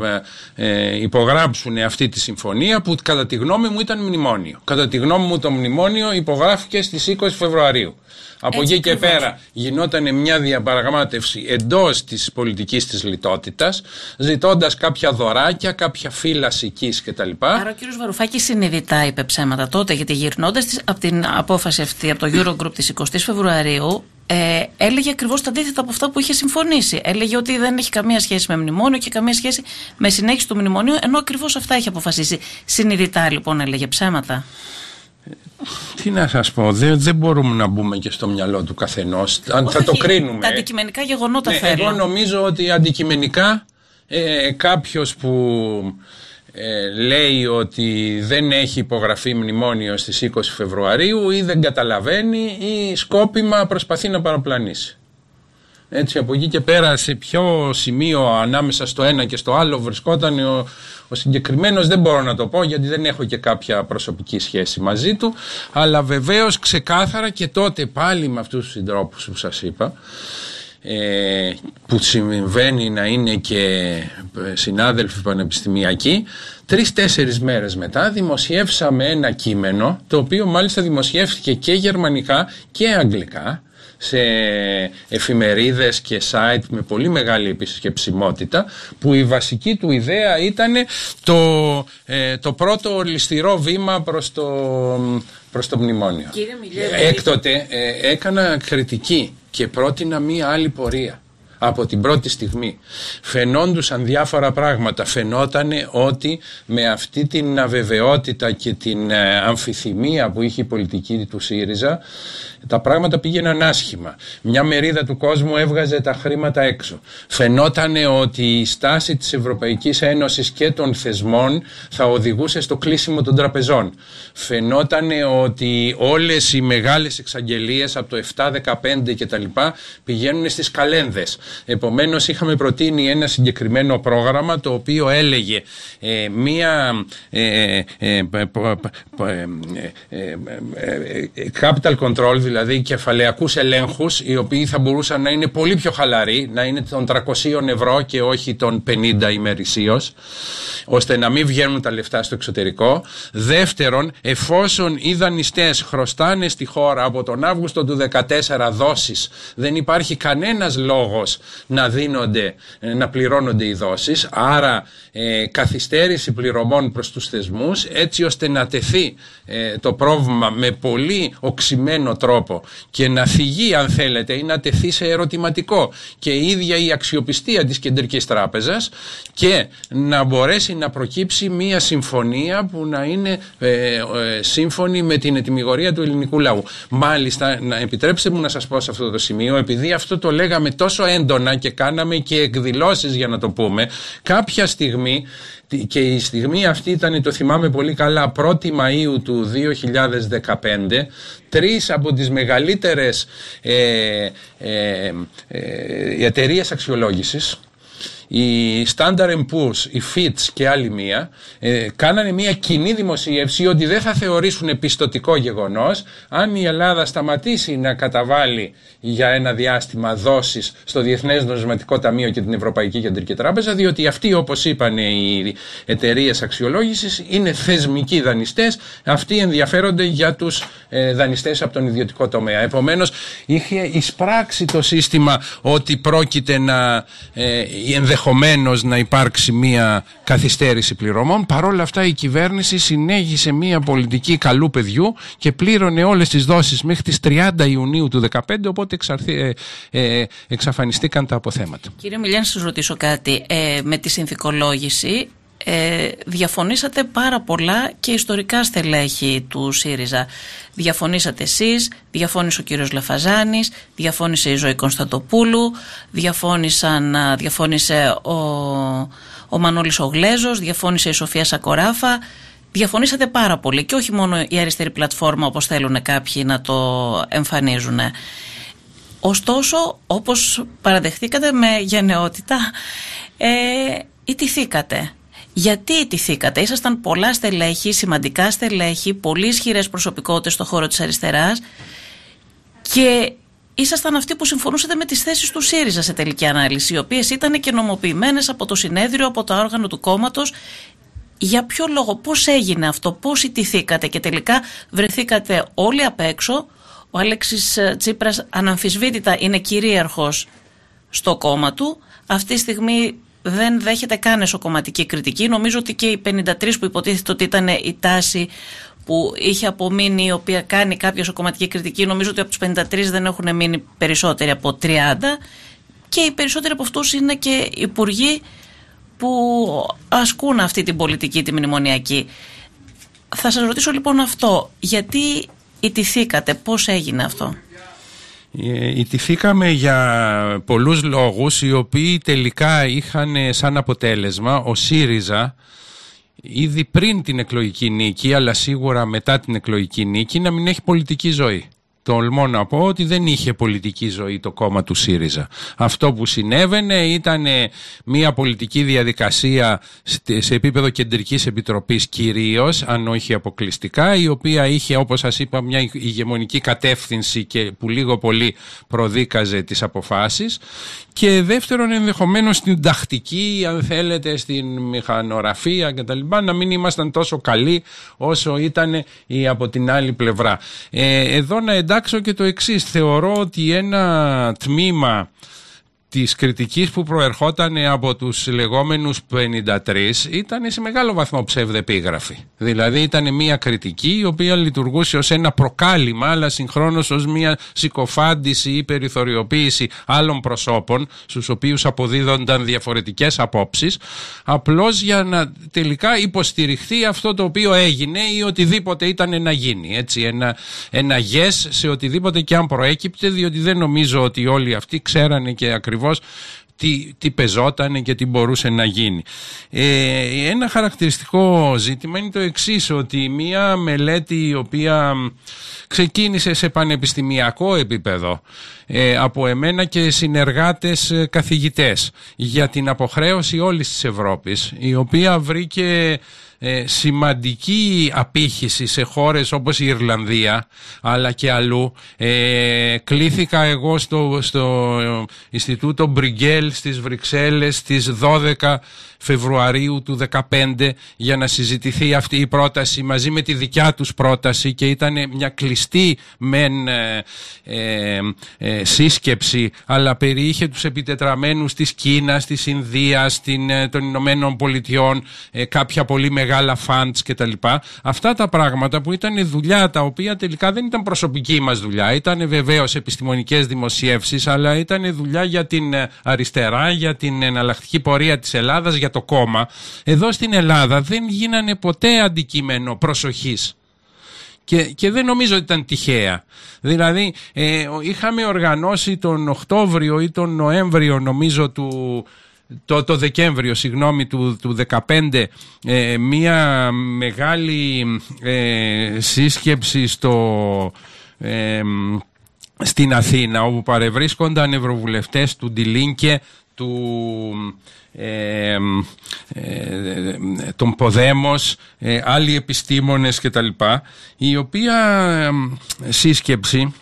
ε, υπογράψουν αυτή τη συμφωνία που κατά τη γνώμη μου ήταν μνημόνιο. Κατά τη γνώμη μου το μνημόνιο υπογράφηκε στις 20 Φεβρουαρίου. Από εκεί και πέρα γινόταν μια διαπαραγμάτευση εντός της πολιτικής της λιτότητας, ζητώντας κάποια δωράκια, κάποια φύλλα εκεί κτλ. Άρα ο κ. Βαρουφάκης συνειδητά είπε ψέματα τότε, γιατί γυρνώντας από την απόφαση αυτή από το Eurogroup της 20 Φεβρουαρίου, ε, έλεγε ακριβώς τα αντίθετα από αυτά που είχε συμφωνήσει. Έλεγε ότι δεν έχει καμία σχέση με μνημόνιο και καμία σχέση με συνέχιση του μνημονίου, ενώ ακριβώς αυτά έχει αποφασίσει. Συνειδητά λοιπόν έλεγε ψέματα. Τι να σας πω, δεν, δεν μπορούμε να μπούμε και στο μυαλό του καθενός, αν θα το κρίνουμε. Τα αντικειμενικά γεγονότα ναι, θέλω. Εγώ νομίζω ότι αντικειμενικά ε, κάποιος που ε, λέει ότι δεν έχει υπογραφεί μνημόνιο στις 20 Φεβρουαρίου ή δεν καταλαβαίνει ή σκόπιμα προσπαθεί να παραπλανήσει. Έτσι από εκεί και πέρα σε ποιο σημείο ανάμεσα στο ένα και στο άλλο βρισκόταν ο, ο συγκεκριμένος δεν μπορώ να το πω γιατί δεν έχω και κάποια προσωπική σχέση μαζί του αλλά βεβαίως ξεκάθαρα και τότε πάλι με αυτούς τους συντρόπους που σας είπα ε, που συμβαίνει να είναι και συνάδελφοι πανεπιστημιακοί τρεις-τέσσερις μέρες μετά δημοσιεύσαμε ένα κείμενο το οποίο μάλιστα δημοσιεύτηκε και γερμανικά και αγγλικά σε εφημερίδες και site με πολύ μεγάλη επισκεψιμότητα που η βασική του ιδέα ήταν το, ε, το πρώτο ληστηρό βήμα προς το, προς το μνημόνιο. Κύριε Έκτοτε ε, έκανα κριτική και πρότεινα μία άλλη πορεία. Από την πρώτη στιγμή. Φαινόντουσαν διάφορα πράγματα. Φαινόταν ότι με αυτή την αβεβαιότητα και την ε, αμφιθυμία που είχε η πολιτική του ΣΥΡΙΖΑ τα πράγματα πήγαιναν άσχημα. Μια μερίδα του κόσμου έβγαζε τα χρήματα έξω. Φαινόταν ότι η στάση της Ευρωπαϊκής Ένωσης και των θεσμών θα οδηγούσε στο κλείσιμο των τραπεζών. Φαινόταν ότι όλες οι μεγάλες εξαγγελίες από το 7-15 και τα λοιπά πηγαίνουν στις καλένδες. Επομένως είχαμε προτείνει ένα συγκεκριμένο πρόγραμμα το οποίο έλεγε ε, μία ε, ε, capital control, δηλαδή κεφαλαιακούς ελέγχους οι οποίοι θα μπορούσαν να είναι πολύ πιο χαλαροί, να είναι των 300 ευρώ και όχι των 50 ημερησίως, ώστε να μην βγαίνουν τα λεφτά στο εξωτερικό. Δεύτερον, εφόσον οι δανειστές χρωστάνε στη χώρα από τον Αύγουστο του 2014 δόσεις, δεν υπάρχει κανένας λόγος να δίνονται, να πληρώνονται οι δόσεις, άρα ε, καθυστέρηση πληρωμών προς τους θεσμούς, έτσι ώστε να τεθεί ε, το πρόβλημα με πολύ οξυμένο τρόπο και να φυγεί αν θέλετε ή να τεθεί σε ερωτηματικό και η ίδια η αξιοπιστία της Κεντρικής Τράπεζας και να μπορέσει να προκύψει μια συμφωνία που να είναι ε, ε, σύμφωνη με την ετοιμιγορία του ελληνικού λαού. Μάλιστα, να επιτρέψτε μου να σας πω σε αυτό το σημείο, επειδή αυτό το λέγαμε τόσο έντονα και κάναμε και εκδηλώσεις για να το πούμε, κάποια στιγμή και η στιγμή αυτή ήταν, το θυμάμαι πολύ καλά, 1η Μαΐου του 2015, τρεις από τις μεγαλύτερες ε, ε, ε, εταιρείες αξιολόγησης η Standard Poor's, η Fitch και άλλη μία ε, κάνανε μία κοινή δημοσίευση ότι δεν θα θεωρήσουν επιστοτικό γεγονός αν η Ελλάδα σταματήσει να καταβάλει για ένα διάστημα δόσεις στο Διεθνές Νομισματικό Ταμείο και την Ευρωπαϊκή Κεντρική Τράπεζα διότι αυτοί όπως είπαν οι εταιρείες αξιολόγησης είναι θεσμικοί δανειστές αυτοί ενδιαφέρονται για τους ε, δανειστές από τον ιδιωτικό τομέα. Επομένως είχε εισπράξει το σύστημα ότι πρόκειται να ε, ενδεχομένως να υπάρξει μια καθυστέρηση πληρωμών. Παρόλα αυτά η κυβέρνηση συνέχισε μια πολιτική καλού παιδιού και πλήρωνε όλες τις δόσεις μέχρι τις 30 Ιουνίου του 2015 οπότε εξαρθή, ε, ε, εξαφανιστήκαν τα αποθέματα. Κύριε Μιλιάν, σας ρωτήσω κάτι. Ε, με τη συνθηκολόγηση ε, διαφωνήσατε πάρα πολλά και ιστορικά στελέχη του ΣΥΡΙΖΑ. Διαφωνήσατε εσείς, διαφώνησε ο κύριος Λαφαζάνης, διαφώνησε η Ζωή Κωνσταντοπούλου, διαφώνησαν, διαφώνησε ο, ο Μανώλης Ογλέζος, διαφώνησε η Σοφία Σακοράφα. Διαφωνήσατε πάρα πολύ και όχι μόνο η αριστερή πλατφόρμα όπως θέλουν κάποιοι να το εμφανίζουν. Ωστόσο, όπως παραδεχτήκατε με γενναιότητα, ε, ιτηθήκατε. Γιατί ιτηθήκατε, ήσασταν πολλά στελέχη, σημαντικά στελέχη, πολύ ισχυρές προσωπικότητες στον χώρο της αριστεράς και ήσασταν αυτοί που συμφωνούσατε με τις θέσεις του ΣΥΡΙΖΑ σε τελική ανάλυση, οι οποίες ήταν και νομοποιημένες από το συνέδριο, από το όργανο του κόμματος. Για ποιο λόγο, πώς έγινε αυτό, πώς ιτηθήκατε και τελικά βρεθήκατε όλοι απ' έξω; Ο Αλέξης ε, Τσίπρας αναμφισβήτητα είναι κυρίαρχος στο κόμμα του. Αυτή τη στιγμή δεν δέχεται καν εσωκομματική κριτική. Νομίζω ότι και οι 53 που υποτίθεται ότι ήταν η τάση που είχε απομείνει, η οποία κάνει κάποια εσωκομματική κριτική, νομίζω ότι από τους 53 δεν έχουν μείνει περισσότεροι από 30 και οι περισσότεροι από αυτούς είναι και υπουργοί που ασκούν αυτή την πολιτική, τη μνημονιακή. Θα σας ρωτήσω λοιπόν αυτό, γιατί ιτηθήκατε, πώς έγινε αυτό; Ε, ιτηθήκαμε για πολλούς λόγους οι οποίοι τελικά είχαν σαν αποτέλεσμα ο ΣΥΡΙΖΑ ήδη πριν την εκλογική νίκη αλλά σίγουρα μετά την εκλογική νίκη να μην έχει πολιτική ζωή. Τολμώ να πω ότι δεν είχε πολιτική ζωή το κόμμα του ΣΥΡΙΖΑ. Αυτό που συνέβαινε ήταν μια πολιτική διαδικασία σε επίπεδο κεντρικής επιτροπής κυρίως, αν όχι αποκλειστικά, η οποία είχε όπως σας είπα μια ηγεμονική κατεύθυνση και που λίγο πολύ προδίκαζε τις αποφάσεις και δεύτερον ενδεχομένως στην τακτική, αν θέλετε, στην μηχανογραφία κτλ. να μην ήμασταν τόσο καλοί όσο ήταν η από την άλλη πλευρά. Ε, εδώ να εντάξω και το εξής. Θεωρώ ότι ένα τμήμα της κριτικής που προερχόταν από τους λεγόμενους 53 ήταν σε μεγάλο βαθμό ψευδεπίγραφη. Δηλαδή ήταν μια κριτική η οποία λειτουργούσε ως ένα προκάλημα αλλά συγχρόνως ως μια συκοφάντηση ή περιθωριοποίηση άλλων προσώπων στους οποίους αποδίδονταν διαφορετικές απόψεις απλώς για να τελικά υποστηριχθεί αυτό το οποίο έγινε ή οτιδήποτε ήταν να γίνει. Έτσι, ένα, ένα yes σε οτιδήποτε και αν προέκυπτε διότι δεν νομίζω ότι όλοι αυτοί ξέρανε και ακριβώς τι, τι πεζόταν και τι μπορούσε να γίνει. Ε, ένα χαρακτηριστικό ζήτημα είναι το εξής, ότι μία μελέτη η οποία ξεκίνησε σε πανεπιστημιακό επίπεδο ε, από εμένα και συνεργάτες ε, καθηγητές για την αποχρέωση όλης της Ευρώπης, η οποία βρήκε ε, σημαντική απήχηση σε χώρες όπως η Ιρλανδία αλλά και αλλού. Ε, κλήθηκα εγώ στο, στο Ινστιτούτο Μπριγκέλ στις Βρυξέλλες στις 12 Φεβρουαρίου του 2015 για να συζητηθεί αυτή η πρόταση μαζί με τη δικιά τους πρόταση και ήταν μια κλειστή μεν ε, ε, ε, σύσκεψη αλλά περιείχε τους επιτετραμένους της Κίνας, της Ινδίας, την, των Ηνωμένων Πολιτειών, κάποια πολύ μεγάλα funds κτλ. Αυτά τα πράγματα που ήταν δουλειά τα οποία τελικά δεν ήταν προσωπική μας δουλειά, ήταν βεβαίως επιστημονικές δημοσιεύσεις αλλά ήταν δουλειά για την αριστερά, για την εναλλακτική πορεία της Ελλάδας, για το κόμμα, εδώ στην Ελλάδα δεν γίνανε ποτέ αντικείμενο προσοχής. Και, και δεν νομίζω ότι ήταν τυχαία. Δηλαδή ε, είχαμε οργανώσει τον Οκτώβριο ή τον Νοέμβριο νομίζω του, το, το Δεκέμβριο συγγνώμη του, του 2015 ε, μια μεγάλη ε, σύσκεψη στο, στην Αθήνα όπου παρευρίσκονταν ευρωβουλευτές του Ντιλίνκε του ε, ε, τον Ποδέμος, ε, άλλοι επιστήμονες κτλ. Η οποία σύσκεψη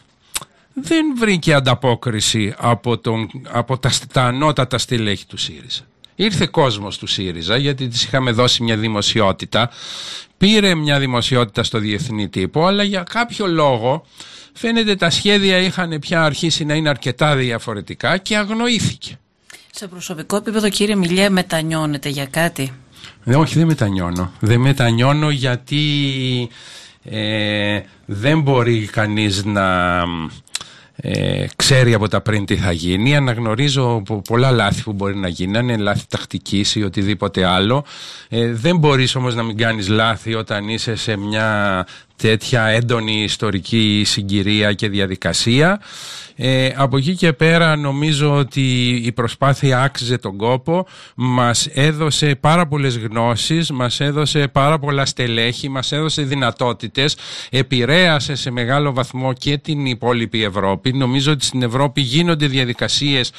δεν βρήκε ανταπόκριση από, τον, από τα, τα ανώτατα στελέχη του ΣΥΡΙΖΑ. Ήρθε κόσμος του ΣΥΡΙΖΑ γιατί της είχαμε δώσει μια δημοσιότητα, πήρε μια δημοσιότητα στο διεθνή τύπο, αλλά για κάποιο λόγο φαίνεται τα σχέδια είχαν πια αρχίσει να είναι αρκετά διαφορετικά και αγνοήθηκε. Σε προσωπικό επίπεδο κύριε Μιλιέ μετανιώνετε για κάτι; Ε, όχι δεν μετανιώνω. Δεν μετανιώνω γιατί ε, δεν μπορεί κανείς να ε, ξέρει από τα πριν τι θα γίνει. Αναγνωρίζω πολλά λάθη που μπορεί να γίνανε, λάθη τακτικής ή οτιδήποτε άλλο. Ε, δεν μπορείς όμως να μην κάνεις λάθη όταν είσαι σε μια τέτοια έντονη ιστορική συγκυρία και διαδικασία. Ε, από εκεί και πέρα νομίζω ότι η προσπάθεια άξιζε τον κόπο, μας έδωσε πάρα πολλές γνώσεις, μας έδωσε πάρα πολλά στελέχη, μας έδωσε δυνατότητες, επηρέασε σε μεγάλο βαθμό και την υπόλοιπη Ευρώπη. Νομίζω ότι στην Ευρώπη γίνονται διαδικασίες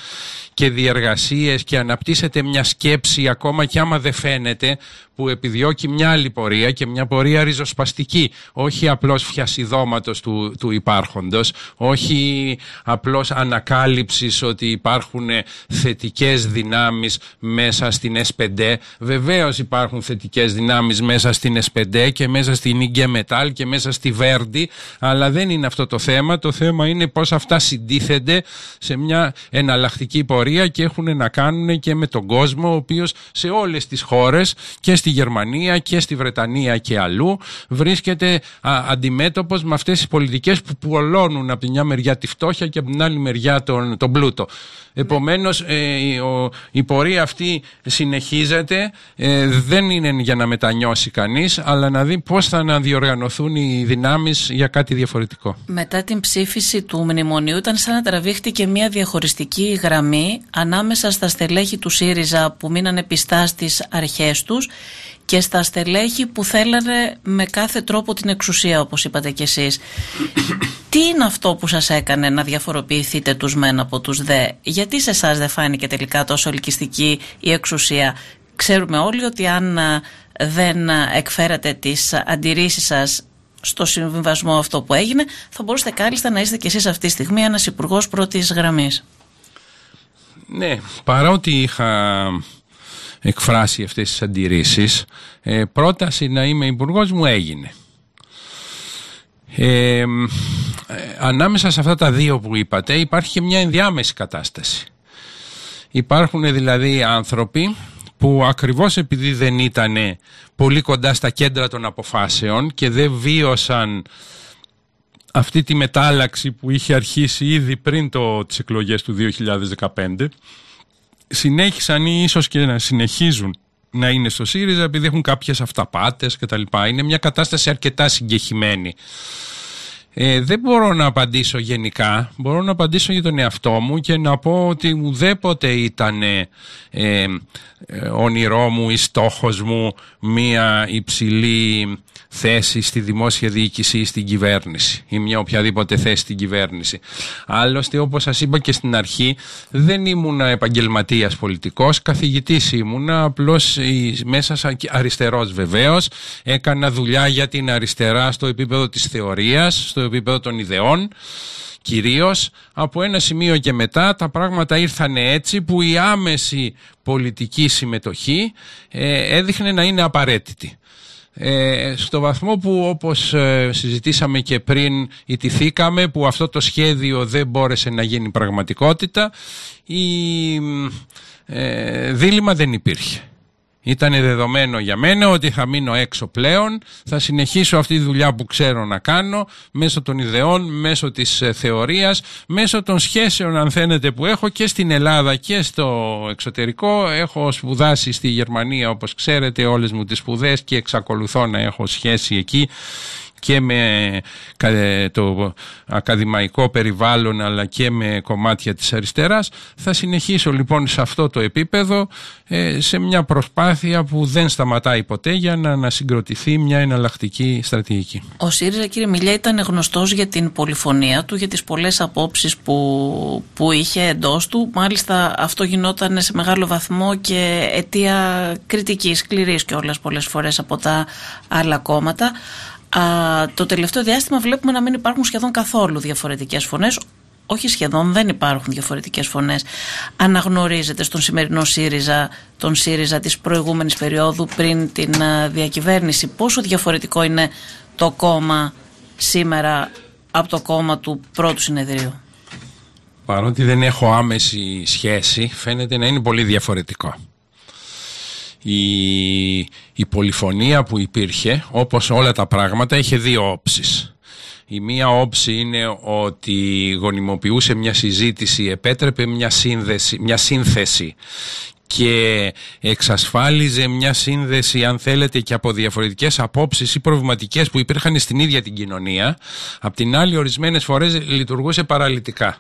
και διεργασίες και αναπτύσσεται μια σκέψη ακόμα και άμα δεν φαίνεται που επιδιώκει μια άλλη πορεία και μια πορεία ριζοσπαστική. Όχι απλώς φιασιδώματος του, του υπάρχοντος όχι απλώς ανακάλυψης ότι υπάρχουν θετικές δυνάμεις μέσα στην S5 βεβαίως υπάρχουν θετικές δυνάμεις μέσα στην S5 και μέσα στην Ίγκε Μετάλ και μέσα στη Verdi αλλά δεν είναι αυτό το θέμα. Το θέμα είναι πως αυτά συντίθενται σε μια εναλλακτική πορεία και έχουν να κάνουν και με τον κόσμο ο οποίος σε όλες τις χώρες και στη Γερμανία και στη Βρετανία και αλλού βρίσκεται α, αντιμέτωπος με αυτές τις πολιτικές που πουλώνουν από τη μια μεριά τη φτώχεια και από την άλλη μεριά τον, τον πλούτο. Επομένως ε, η πορεία αυτή συνεχίζεται, ε, δεν είναι για να μετανιώσει κανείς, αλλά να δει πώς θα αναδιοργανωθούν οι δυνάμεις για κάτι διαφορετικό. Μετά την ψήφιση του μνημονίου ήταν σαν να τραβήχτηκε μια διαχωριστική γραμμή ανάμεσα στα στελέχη του ΣΥΡΙΖΑ που μείνανε πιστά στις αρχές τους και στα στελέχη που θέλανε με κάθε τρόπο την εξουσία όπως είπατε κι εσείς. Τι είναι αυτό που σας έκανε να διαφοροποιηθείτε τους μεν από τους δε, γιατί σε εσάς δεν φάνηκε τελικά τόσο ελκυστική η εξουσία; Ξέρουμε όλοι ότι αν ε, δεν εκφέρατε τις αντιρρήσεις σας στο συμβιβασμό αυτό που έγινε, θα μπορούσατε κάλλιστα να είστε κι εσείς αυτή τη στιγμή ένας υπουργός πρώτης γραμμής. Ναι, παρότι είχα εκφράσει αυτές τις αντιρρήσεις ε, πρόταση να είμαι υπουργός μου έγινε. Ε, ε, ανάμεσα σε αυτά τα δύο που είπατε υπάρχει και μια ενδιάμεση κατάσταση. Υπάρχουν δηλαδή άνθρωποι που ακριβώς επειδή δεν ήταν πολύ κοντά στα κέντρα των αποφάσεων και δεν βίωσαν αυτή τη μετάλλαξη που είχε αρχίσει ήδη πριν το, τις εκλογές του 2015 συνέχισαν ή ίσως και να συνεχίζουν να είναι στο ΣΥΡΙΖΑ επειδή έχουν κάποιες αυταπάτες κτλ. Είναι μια κατάσταση αρκετά συγκεχημένη. Ε, δεν μπορώ να απαντήσω γενικά, μπορώ να απαντήσω για τον εαυτό μου και να πω ότι ουδέποτε ήταν ε, ε, όνειρό μου ή στόχος μου μια υψηλή θέση στη δημόσια διοίκηση ή στην κυβέρνηση ή μια οποιαδήποτε θέση στην κυβέρνηση. Άλλωστε όπως σας είπα και στην αρχή δεν ήμουν επαγγελματίας πολιτικός, καθηγητής ήμουν απλώς μέσα σαν αριστερός βεβαίως. Έκανα δουλειά για την αριστερά στο επίπεδο της θεωρίας, στο επίπεδο των ιδεών κυρίως από ένα σημείο και μετά τα πράγματα ήρθαν έτσι που η άμεση πολιτική συμμετοχή ε, έδειχνε να είναι απαραίτητη. Ε, στο βαθμό που όπως ε, συζητήσαμε και πριν ιτηθήκαμε που αυτό το σχέδιο δεν μπόρεσε να γίνει πραγματικότητα η ε, δίλημα δεν υπήρχε. Ήταν δεδομένο για μένα ότι θα μείνω έξω πλέον, θα συνεχίσω αυτή τη δουλειά που ξέρω να κάνω μέσω των ιδεών, μέσω της ε, θεωρίας, μέσω των σχέσεων αν θέλετε που έχω και στην Ελλάδα και στο εξωτερικό. Έχω σπουδάσει στη Γερμανία όπως ξέρετε όλες μου τις σπουδές και εξακολουθώ να έχω σχέση εκεί και με το ακαδημαϊκό περιβάλλον αλλά και με κομμάτια της αριστεράς. Θα συνεχίσω λοιπόν σε αυτό το επίπεδο ε, σε μια προσπάθεια που δεν σταματάει ποτέ για να ανασυγκροτηθεί μια εναλλακτική στρατηγική. Ο ΣΥΡΙΖΑ κύριε Μιλιά ήταν γνωστός για την πολυφωνία του, για τις πολλές απόψεις που, που είχε εντός του. Μάλιστα αυτό γινόταν σε μεγάλο βαθμό και αιτία κριτικής, σκληρής και όλες πολλές φορές από τα άλλα κόμματα. Α, το τελευταίο διάστημα βλέπουμε να μην υπάρχουν σχεδόν καθόλου διαφορετικές φωνές. Όχι σχεδόν, δεν υπάρχουν διαφορετικές φωνές. Αναγνωρίζεται στον σημερινό ΣΥΡΙΖΑ, τον ΣΥΡΙΖΑ της προηγούμενης περίοδου πριν την διακυβέρνηση. Πόσο διαφορετικό είναι το κόμμα σήμερα από το κόμμα του πρώτου συνεδρίου; Παρότι δεν έχω άμεση σχέση, φαίνεται να είναι πολύ διαφορετικό η, η πολυφωνία που υπήρχε, όπως όλα τα πράγματα, είχε δύο όψεις. Η μία όψη είναι ότι γονιμοποιούσε μια συζήτηση, επέτρεπε μια, σύνδεση, μια σύνθεση και εξασφάλιζε μια σύνδεση αν θέλετε και από διαφορετικές απόψεις ή προβληματικές που υπήρχαν στην ίδια την κοινωνία απ' την άλλη ορισμένες φορές λειτουργούσε παραλυτικά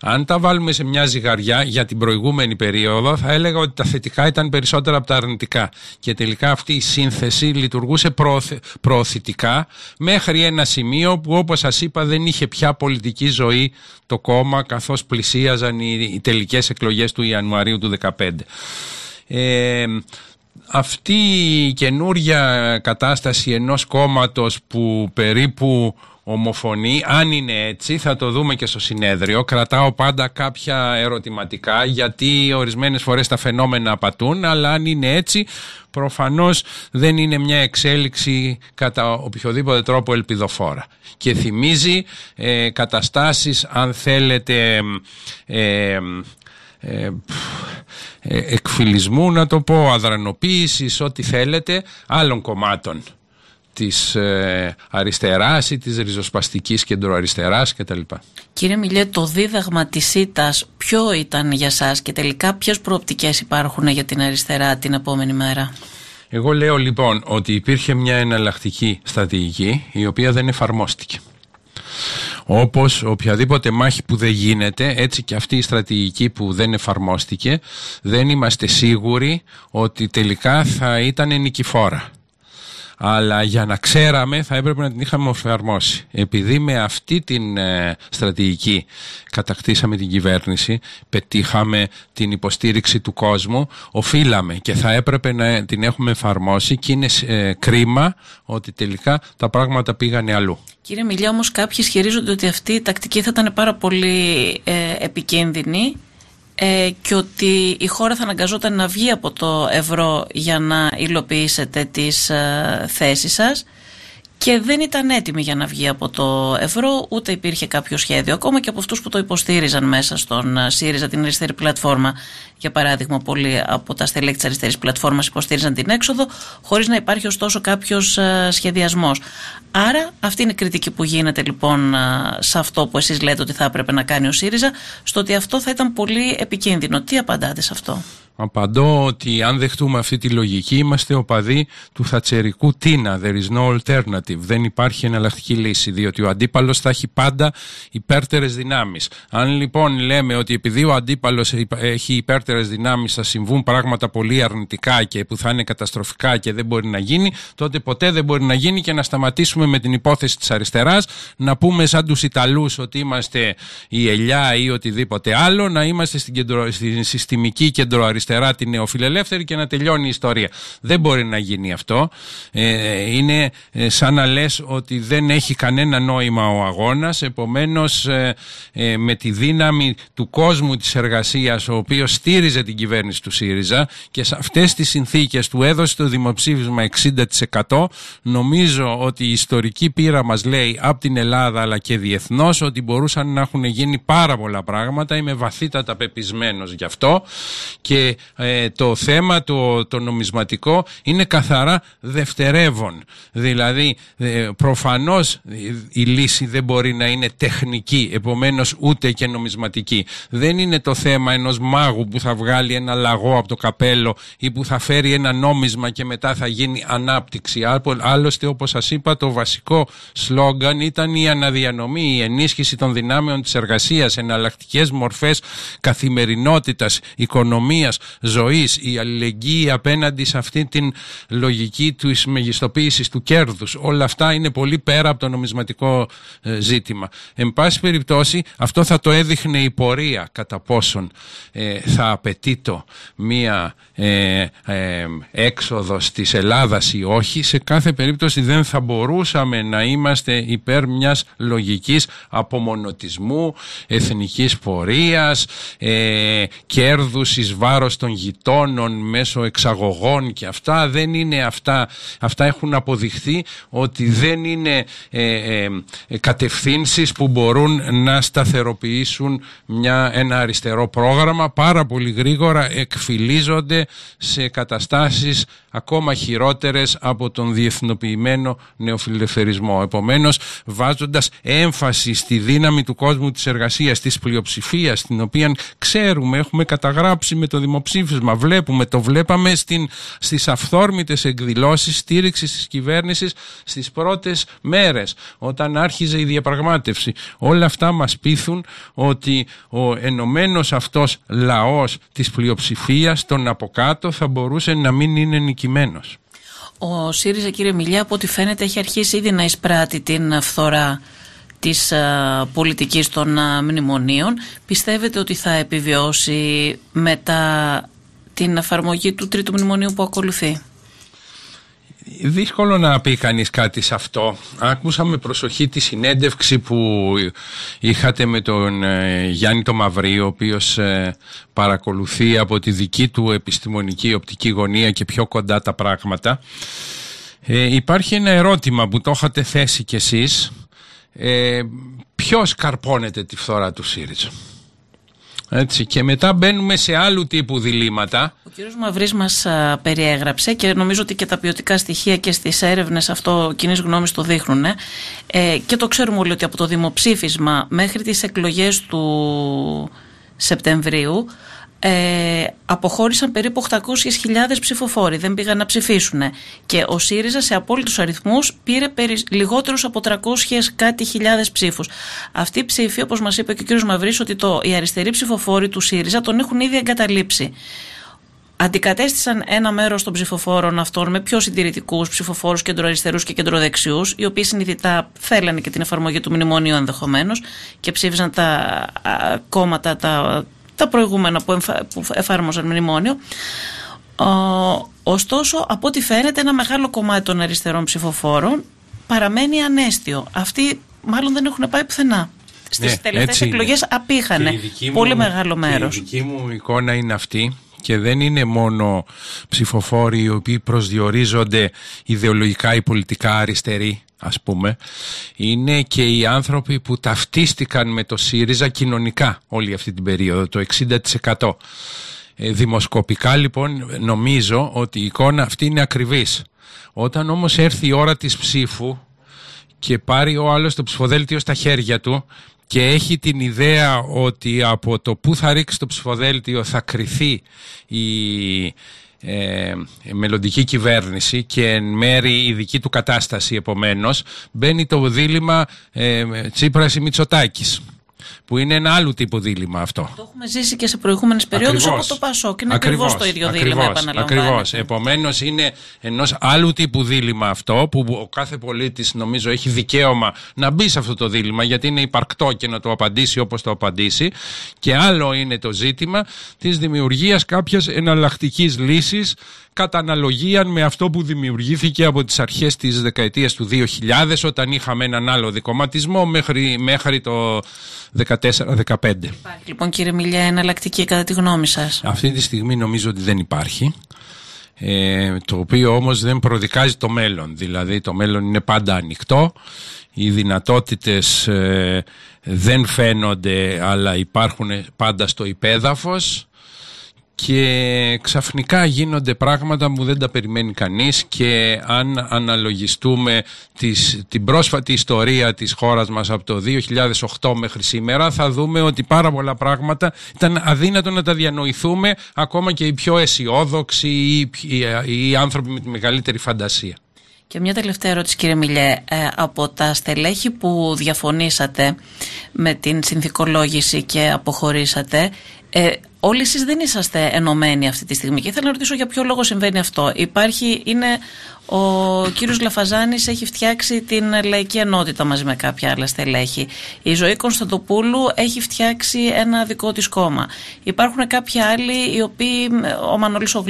αν τα βάλουμε σε μια ζυγαριά για την προηγούμενη περίοδο θα έλεγα ότι τα θετικά ήταν περισσότερα από τα αρνητικά και τελικά αυτή η σύνθεση λειτουργούσε προωθητικά μέχρι ένα σημείο που όπως σας είπα δεν είχε πια πολιτική ζωή το κόμμα καθώς πλησίαζαν οι τελικές εκλογές του Ιανουαρίου του 2015. Ε, αυτή η καινούρια κατάσταση ενός κόμματος που περίπου ομοφωνεί, αν είναι έτσι θα το δούμε και στο συνέδριο. Κρατάω πάντα κάποια ερωτηματικά γιατί ορισμένες φορές τα φαινόμενα απατούν αλλά αν είναι έτσι προφανώς δεν είναι μια εξέλιξη κατά οποιοδήποτε τρόπο ελπιδοφόρα. Και θυμίζει ε, καταστάσεις αν θέλετε ε, ε, εκφυλισμού να το πω, αδρανοποίησης, ό,τι θέλετε άλλων κομμάτων της ε, αριστεράς ή της ριζοσπαστικής κεντροαριστεράς κτλ. Κύριε Μιλιέ, το δίδαγμα της ΣΥΤΑΣ ποιο ήταν για σας και τελικά ποιες προοπτικές υπάρχουν για την αριστερά την επόμενη μέρα; Εγώ λέω λοιπόν ότι υπήρχε μια εναλλακτική στρατηγική η οποία δεν εφαρμόστηκε. Όπως οποιαδήποτε μάχη που δεν γίνεται, έτσι και αυτή η στρατηγική που δεν εφαρμόστηκε, δεν είμαστε σίγουροι ότι τελικά θα ήταν νικηφόρα αλλά για να ξέραμε θα έπρεπε να την είχαμε εφαρμόσει. Επειδή με αυτή την ε, στρατηγική κατακτήσαμε την κυβέρνηση, πετύχαμε την υποστήριξη του κόσμου, οφείλαμε και θα έπρεπε να την έχουμε εφαρμόσει και είναι ε, κρίμα ότι τελικά τα πράγματα πήγανε αλλού. Κύριε Μιλιά, όμως κάποιοι ισχυρίζονται ότι αυτή η τακτική θα ήταν πάρα πολύ ε, επικίνδυνη ε, και ότι η χώρα θα αναγκαζόταν να βγει από το ευρώ για να υλοποιήσετε τις ε, θέσεις σας και δεν ήταν έτοιμη για να βγει από το ευρώ, ούτε υπήρχε κάποιο σχέδιο. Ακόμα και από αυτούς που το υποστήριζαν μέσα στον ε, ΣΥΡΙΖΑ, την αριστερή πλατφόρμα. Για παράδειγμα, πολλοί από τα στελέχη της αριστερής πλατφόρμας υποστήριζαν την έξοδο, χωρίς να υπάρχει ωστόσο κάποιος ε, σχεδιασμός. Άρα, αυτή είναι η κριτική που γίνεται λοιπόν ε, σε αυτό που εσείς λέτε ότι θα έπρεπε να κάνει ο ΣΥΡΙΖΑ, στο ότι αυτό θα ήταν πολύ επικίνδυνο. Τι απαντάτε σε αυτό; Απαντώ ότι αν δεχτούμε αυτή τη λογική είμαστε οπαδοί του θατσερικού τίνα. There is no alternative. Δεν υπάρχει εναλλακτική λύση διότι ο αντίπαλος θα έχει πάντα υπέρτερες δυνάμεις. Αν λοιπόν λέμε ότι επειδή ο αντίπαλος έχει υπέρτερες δυνάμεις θα συμβούν πράγματα πολύ αρνητικά και που θα είναι καταστροφικά και δεν μπορεί να γίνει τότε ποτέ δεν μπορεί να γίνει και να σταματήσουμε με την υπόθεση της αριστεράς να πούμε σαν τους Ιταλούς ότι είμαστε η ελιά ή οτιδήποτε άλλο να είμαστε στην, κεντρο... στην συστημική κεντροαριστερά αριστερά τη νεοφιλελεύθερη και να τελειώνει η ιστορία. Δεν μπορεί να γίνει αυτό. Ε, είναι ε, σαν να λες ότι δεν έχει κανένα νόημα ο αγώνας, επομένως ε, με τη δύναμη του κόσμου της εργασίας, ο οποίος στήριζε την κυβέρνηση του ΣΥΡΙΖΑ και σε αυτές τις συνθήκες του έδωσε το δημοψήφισμα 60% νομίζω ότι η ιστορική πείρα μας λέει από την Ελλάδα αλλά και διεθνώς ότι μπορούσαν να έχουν γίνει πάρα πολλά πράγματα. Είμαι βαθύτατα πεπισμένος γι' αυτό και ε, το θέμα το, το νομισματικό είναι καθαρά δευτερεύον. Δηλαδή ε, προφανώς η λύση δεν μπορεί να είναι τεχνική, επομένως ούτε και νομισματική. Δεν είναι το θέμα ενός μάγου που θα βγάλει ένα λαγό από το καπέλο ή που θα φέρει ένα νόμισμα και μετά θα γίνει ανάπτυξη. Άλλωστε όπως σας είπα το βασικό σλόγκαν ήταν η αναδιανομή, η ενίσχυση των δυνάμεων της εργασίας, εναλλακτικές μορφές καθημερινότητας, οικονομίας, ζωής, η αλληλεγγύη απέναντι σε αυτή την λογική του μεγιστοποίησης του κέρδους. Όλα αυτά είναι πολύ πέρα από το νομισματικό ε, ζήτημα. Εν πάση περιπτώσει αυτό θα το έδειχνε η πορεία κατά πόσον ε, θα απαιτεί το μία ε, ε, έξοδος της Ελλάδας ή όχι. Σε κάθε περίπτωση δεν θα μπορούσαμε να είμαστε υπέρ μιας λογικής απομονωτισμού, εθνικής πορείας, ε, κέρδους εις βάρος των γειτόνων μέσω εξαγωγών και αυτά δεν είναι αυτά, αυτά έχουν αποδειχθεί ότι δεν είναι ε, ε, ε κατευθύνσεις που μπορούν να σταθεροποιήσουν μια, ένα αριστερό πρόγραμμα πάρα πολύ γρήγορα εκφυλίζονται σε καταστάσεις ακόμα χειρότερες από τον διεθνοποιημένο νεοφιλελευθερισμό. Επομένως βάζοντας έμφαση στη δύναμη του κόσμου της εργασίας, της πλειοψηφίας την οποία ξέρουμε, έχουμε καταγράψει με το δημοψήφισμα Βλέπουμε, το βλέπαμε στην, στις αυθόρμητες εκδηλώσεις στήριξης της κυβέρνησης στις πρώτες μέρες όταν άρχιζε η διαπραγμάτευση. Όλα αυτά μας πείθουν ότι ο ενωμένος αυτός λαός της πλειοψηφίας των από κάτω θα μπορούσε να μην είναι νικημένος. Ο ΣΥΡΙΖΑ κύριε Μιλιά από ό,τι φαίνεται έχει αρχίσει ήδη να εισπράττει την φθορά της α, πολιτικής των α, μνημονίων. Πιστεύετε ότι θα επιβιώσει μετά την εφαρμογή του τρίτου μνημονίου που ακολουθεί; Δύσκολο να πει κανείς κάτι σε αυτό. Άκουσα με προσοχή τη συνέντευξη που είχατε με τον ε, Γιάννη το Μαυρί, ο οποίος ε, παρακολουθεί από τη δική του επιστημονική οπτική γωνία και πιο κοντά τα πράγματα. Ε, υπάρχει ένα ερώτημα που το είχατε θέσει κι εσείς. Ε, ποιος καρπώνεται τη φθορά του ΣΥΡΙΖΑ. Έτσι. Και μετά μπαίνουμε σε άλλου τύπου διλήμματα. Ο κύριος Μαυρής μας περιέγραψε και νομίζω ότι και τα ποιοτικά στοιχεία και στις έρευνες αυτό κοινής γνώμης το δείχνουν. Ε, και το ξέρουμε όλοι ότι από το δημοψήφισμα μέχρι τις εκλογές του Σεπτεμβρίου ε, αποχώρησαν περίπου 800.000 ψηφοφόροι, δεν πήγαν να ψηφίσουν. Και ο ΣΥΡΙΖΑ σε απόλυτους αριθμούς πήρε περι, λιγότερους από 300 κάτι χιλιάδες ψήφους. Αυτή η ψήφοι, όπως μας είπε και ο κ. Μαυρής, ότι το, οι αριστεροί ψηφοφόροι του ΣΥΡΙΖΑ τον έχουν ήδη εγκαταλείψει. Αντικατέστησαν ένα μέρος των ψηφοφόρων αυτών με πιο συντηρητικούς ψηφοφόρους κεντροαριστερούς και κεντροδεξιούς, οι οποίοι συνειδητά θέλανε και την εφαρμογή του μνημονίου ενδεχομένως και ψήφισαν τα κόμματα, τα τα προηγούμενα που, που εφάρμοζαν μνημόνιο. ωστόσο, από ό,τι φαίνεται, ένα μεγάλο κομμάτι των αριστερών ψηφοφόρων παραμένει ανέστιο. Αυτοί μάλλον δεν έχουν πάει πουθενά. Στις ναι, τελευταίες εκλογές απήχανε πολύ μεγάλο μέρος. Η δική μου εικόνα είναι αυτή και δεν είναι μόνο ψηφοφόροι οι οποίοι προσδιορίζονται ιδεολογικά ή πολιτικά αριστεροί ας πούμε. Είναι και οι άνθρωποι που ταυτίστηκαν με το ΣΥΡΙΖΑ κοινωνικά όλη αυτή την περίοδο το 60% ε, δημοσκοπικά λοιπόν νομίζω ότι η εικόνα αυτή είναι ακριβής. Όταν όμως έρθει η ώρα της ψήφου και πάρει ο άλλος το ψηφοδέλτιο στα χέρια του και έχει την ιδέα ότι από το που θα ρίξει το ψηφοδέλτιο θα κρυθεί η ε, μελλοντική κυβέρνηση και εν μέρη η δική του κατάσταση επομένως μπαίνει το δίλημα ε, Τσίπρας ή Μητσοτάκης που είναι ένα άλλο τύπο δίλημα αυτό. Το έχουμε ζήσει και σε προηγούμενες περιόδους από το Πασόκ. Είναι ακριβώς το ίδιο δίλημα, επαναλαμβάνω. Ακριβώς. Επομένως, είναι ενός άλλου τύπου δίλημα αυτό που ο κάθε πολίτης νομίζω έχει δικαίωμα να μπει σε αυτό το δίλημα γιατί είναι υπαρκτό και να το απαντήσει όπως το απαντήσει. Και άλλο είναι το ζήτημα της δημιουργίας κάποιας εναλλακτικής λύσης κατά αναλογία με αυτό που δημιουργήθηκε από τις αρχές της δεκαετίας του 2000 όταν είχαμε έναν άλλο δικοματισμό μέχρι, μέχρι το 14-15. Υπάρχει λοιπόν κύριε Μιλιά εναλλακτική κατά τη γνώμη σας; Αυτή τη στιγμή νομίζω ότι δεν υπάρχει. Ε, το οποίο όμως δεν προδικάζει το μέλλον. Δηλαδή το μέλλον είναι πάντα ανοιχτό. Οι δυνατότητες ε, δεν φαίνονται αλλά υπάρχουν πάντα στο υπέδαφος και ξαφνικά γίνονται πράγματα που δεν τα περιμένει κανείς και αν αναλογιστούμε τις, την πρόσφατη ιστορία της χώρας μας από το 2008 μέχρι σήμερα θα δούμε ότι πάρα πολλά πράγματα ήταν αδύνατο να τα διανοηθούμε ακόμα και οι πιο αισιόδοξοι ή οι, οι άνθρωποι με τη μεγαλύτερη φαντασία. Και μια τελευταία ερώτηση κύριε Μιλιέ, ε, από τα στελέχη που διαφωνήσατε με την συνθηκολόγηση και αποχωρήσατε, ε, όλοι εσείς δεν είσαστε ενωμένοι αυτή τη στιγμή και ήθελα να ρωτήσω για ποιο λόγο συμβαίνει αυτό. Υπάρχει, είναι ο κύριος Λαφαζάνης έχει φτιάξει την λαϊκή ενότητα μαζί με κάποια άλλα στελέχη. Η Ζωή Κωνσταντοπούλου έχει φτιάξει ένα δικό της κόμμα. Υπάρχουν κάποιοι άλλοι οι οποίοι, ο Μανώλης ο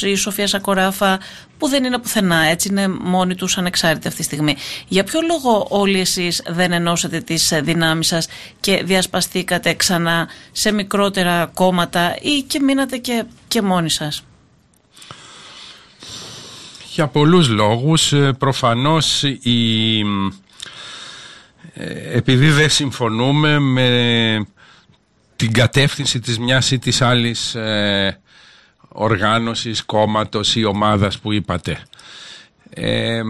η Σοφία Σακοράφα που δεν είναι πουθενά, έτσι είναι μόνοι τους ανεξάρτητοι αυτή τη στιγμή. Για ποιο λόγο όλοι εσείς δεν ενώσατε τις δυνάμεις σας και διασπαστήκατε ξανά σε μικρότερα κόμματα ή και μείνατε και, και μόνοι σας; Για πολλούς λόγους. Ε, προφανώς η... Ε, επειδή δεν συμφωνούμε με την κατεύθυνση της μιας ή της άλλης ε, οργάνωσης, κόμματος ή ομάδας που είπατε. Ε,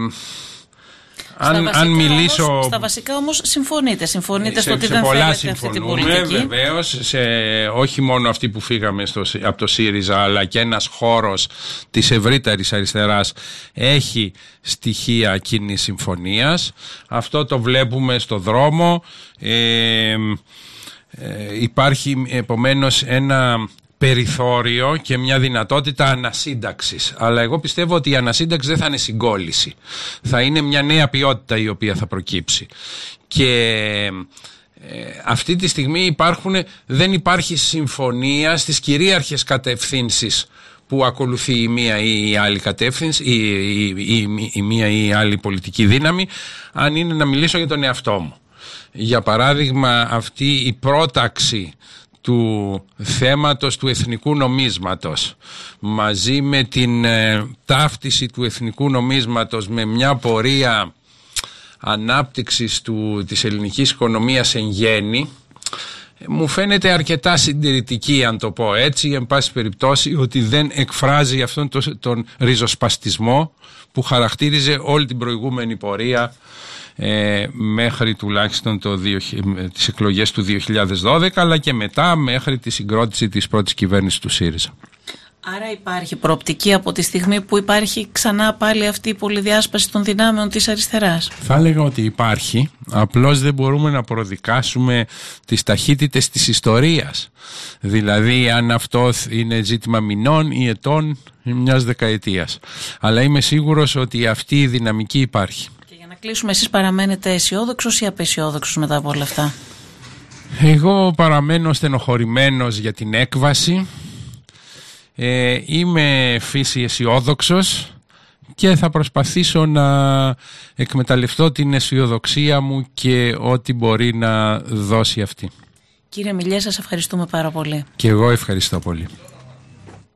αν, αν μιλήσω. Όμως, στα βασικά όμως συμφωνείτε. Συμφωνείτε στο ότι δεν θέλετε αυτή την πολιτική. Βεβαίως, όχι μόνο αυτοί που φύγαμε στο, από το ΣΥΡΙΖΑ, αλλά και ένας χώρος της ευρύτερης αριστεράς έχει στοιχεία κοινή συμφωνίας. Αυτό το βλέπουμε στο δρόμο. Ε, ε, υπάρχει επομένως ένα περιθώριο και μια δυνατότητα ανασύνταξης. Αλλά εγώ πιστεύω ότι η ανασύνταξη δεν θα είναι συγκόλληση. Θα είναι μια νέα ποιότητα η οποία θα προκύψει. Και ε, αυτή τη στιγμή υπάρχουν, δεν υπάρχει συμφωνία στις κυρίαρχες κατευθύνσεις που ακολουθεί η μία ή η άλλη κατεύθυνση, η, η, η μία ή η άλλη πολιτική δύναμη, αν είναι να μιλήσω για τον εαυτό μου. Για παράδειγμα, αυτή η πρόταξη του θέματος του εθνικού νομίσματος μαζί με την ε, ταύτιση του εθνικού νομίσματος με μια πορεία ανάπτυξης του, της ελληνικής οικονομίας εν γέννη μου φαίνεται αρκετά συντηρητική αν το πω έτσι εν πάση περιπτώσει ότι δεν εκφράζει αυτόν τον, τον ριζοσπαστισμό που χαρακτήριζε όλη την προηγούμενη πορεία ε, μέχρι τουλάχιστον το, τις εκλογές του 2012 αλλά και μετά μέχρι τη συγκρότηση της πρώτης κυβέρνησης του ΣΥΡΙΖΑ. Άρα υπάρχει προοπτική από τη στιγμή που υπάρχει ξανά πάλι αυτή η πολυδιάσπαση των δυνάμεων της αριστεράς. Θα έλεγα ότι υπάρχει, απλώς δεν μπορούμε να προδικάσουμε τις ταχύτητες της ιστορίας. Δηλαδή αν αυτό είναι ζήτημα μηνών ή ετών ή μιας δεκαετίας. Αλλά είμαι σίγουρος ότι αυτή η δυναμική υπάρχει κλείσουμε, εσείς παραμένετε αισιόδοξος ή απεσιόδοξος μετά από όλα αυτά; Εγώ παραμένω στενοχωρημένος για την έκβαση. Ε, είμαι φύση αισιόδοξος και θα προσπαθήσω να εκμεταλλευτώ την αισιοδοξία μου και ό,τι μπορεί να δώσει αυτή. Κύριε Μιλιέ, σας ευχαριστούμε πάρα πολύ. Και εγώ ευχαριστώ πολύ.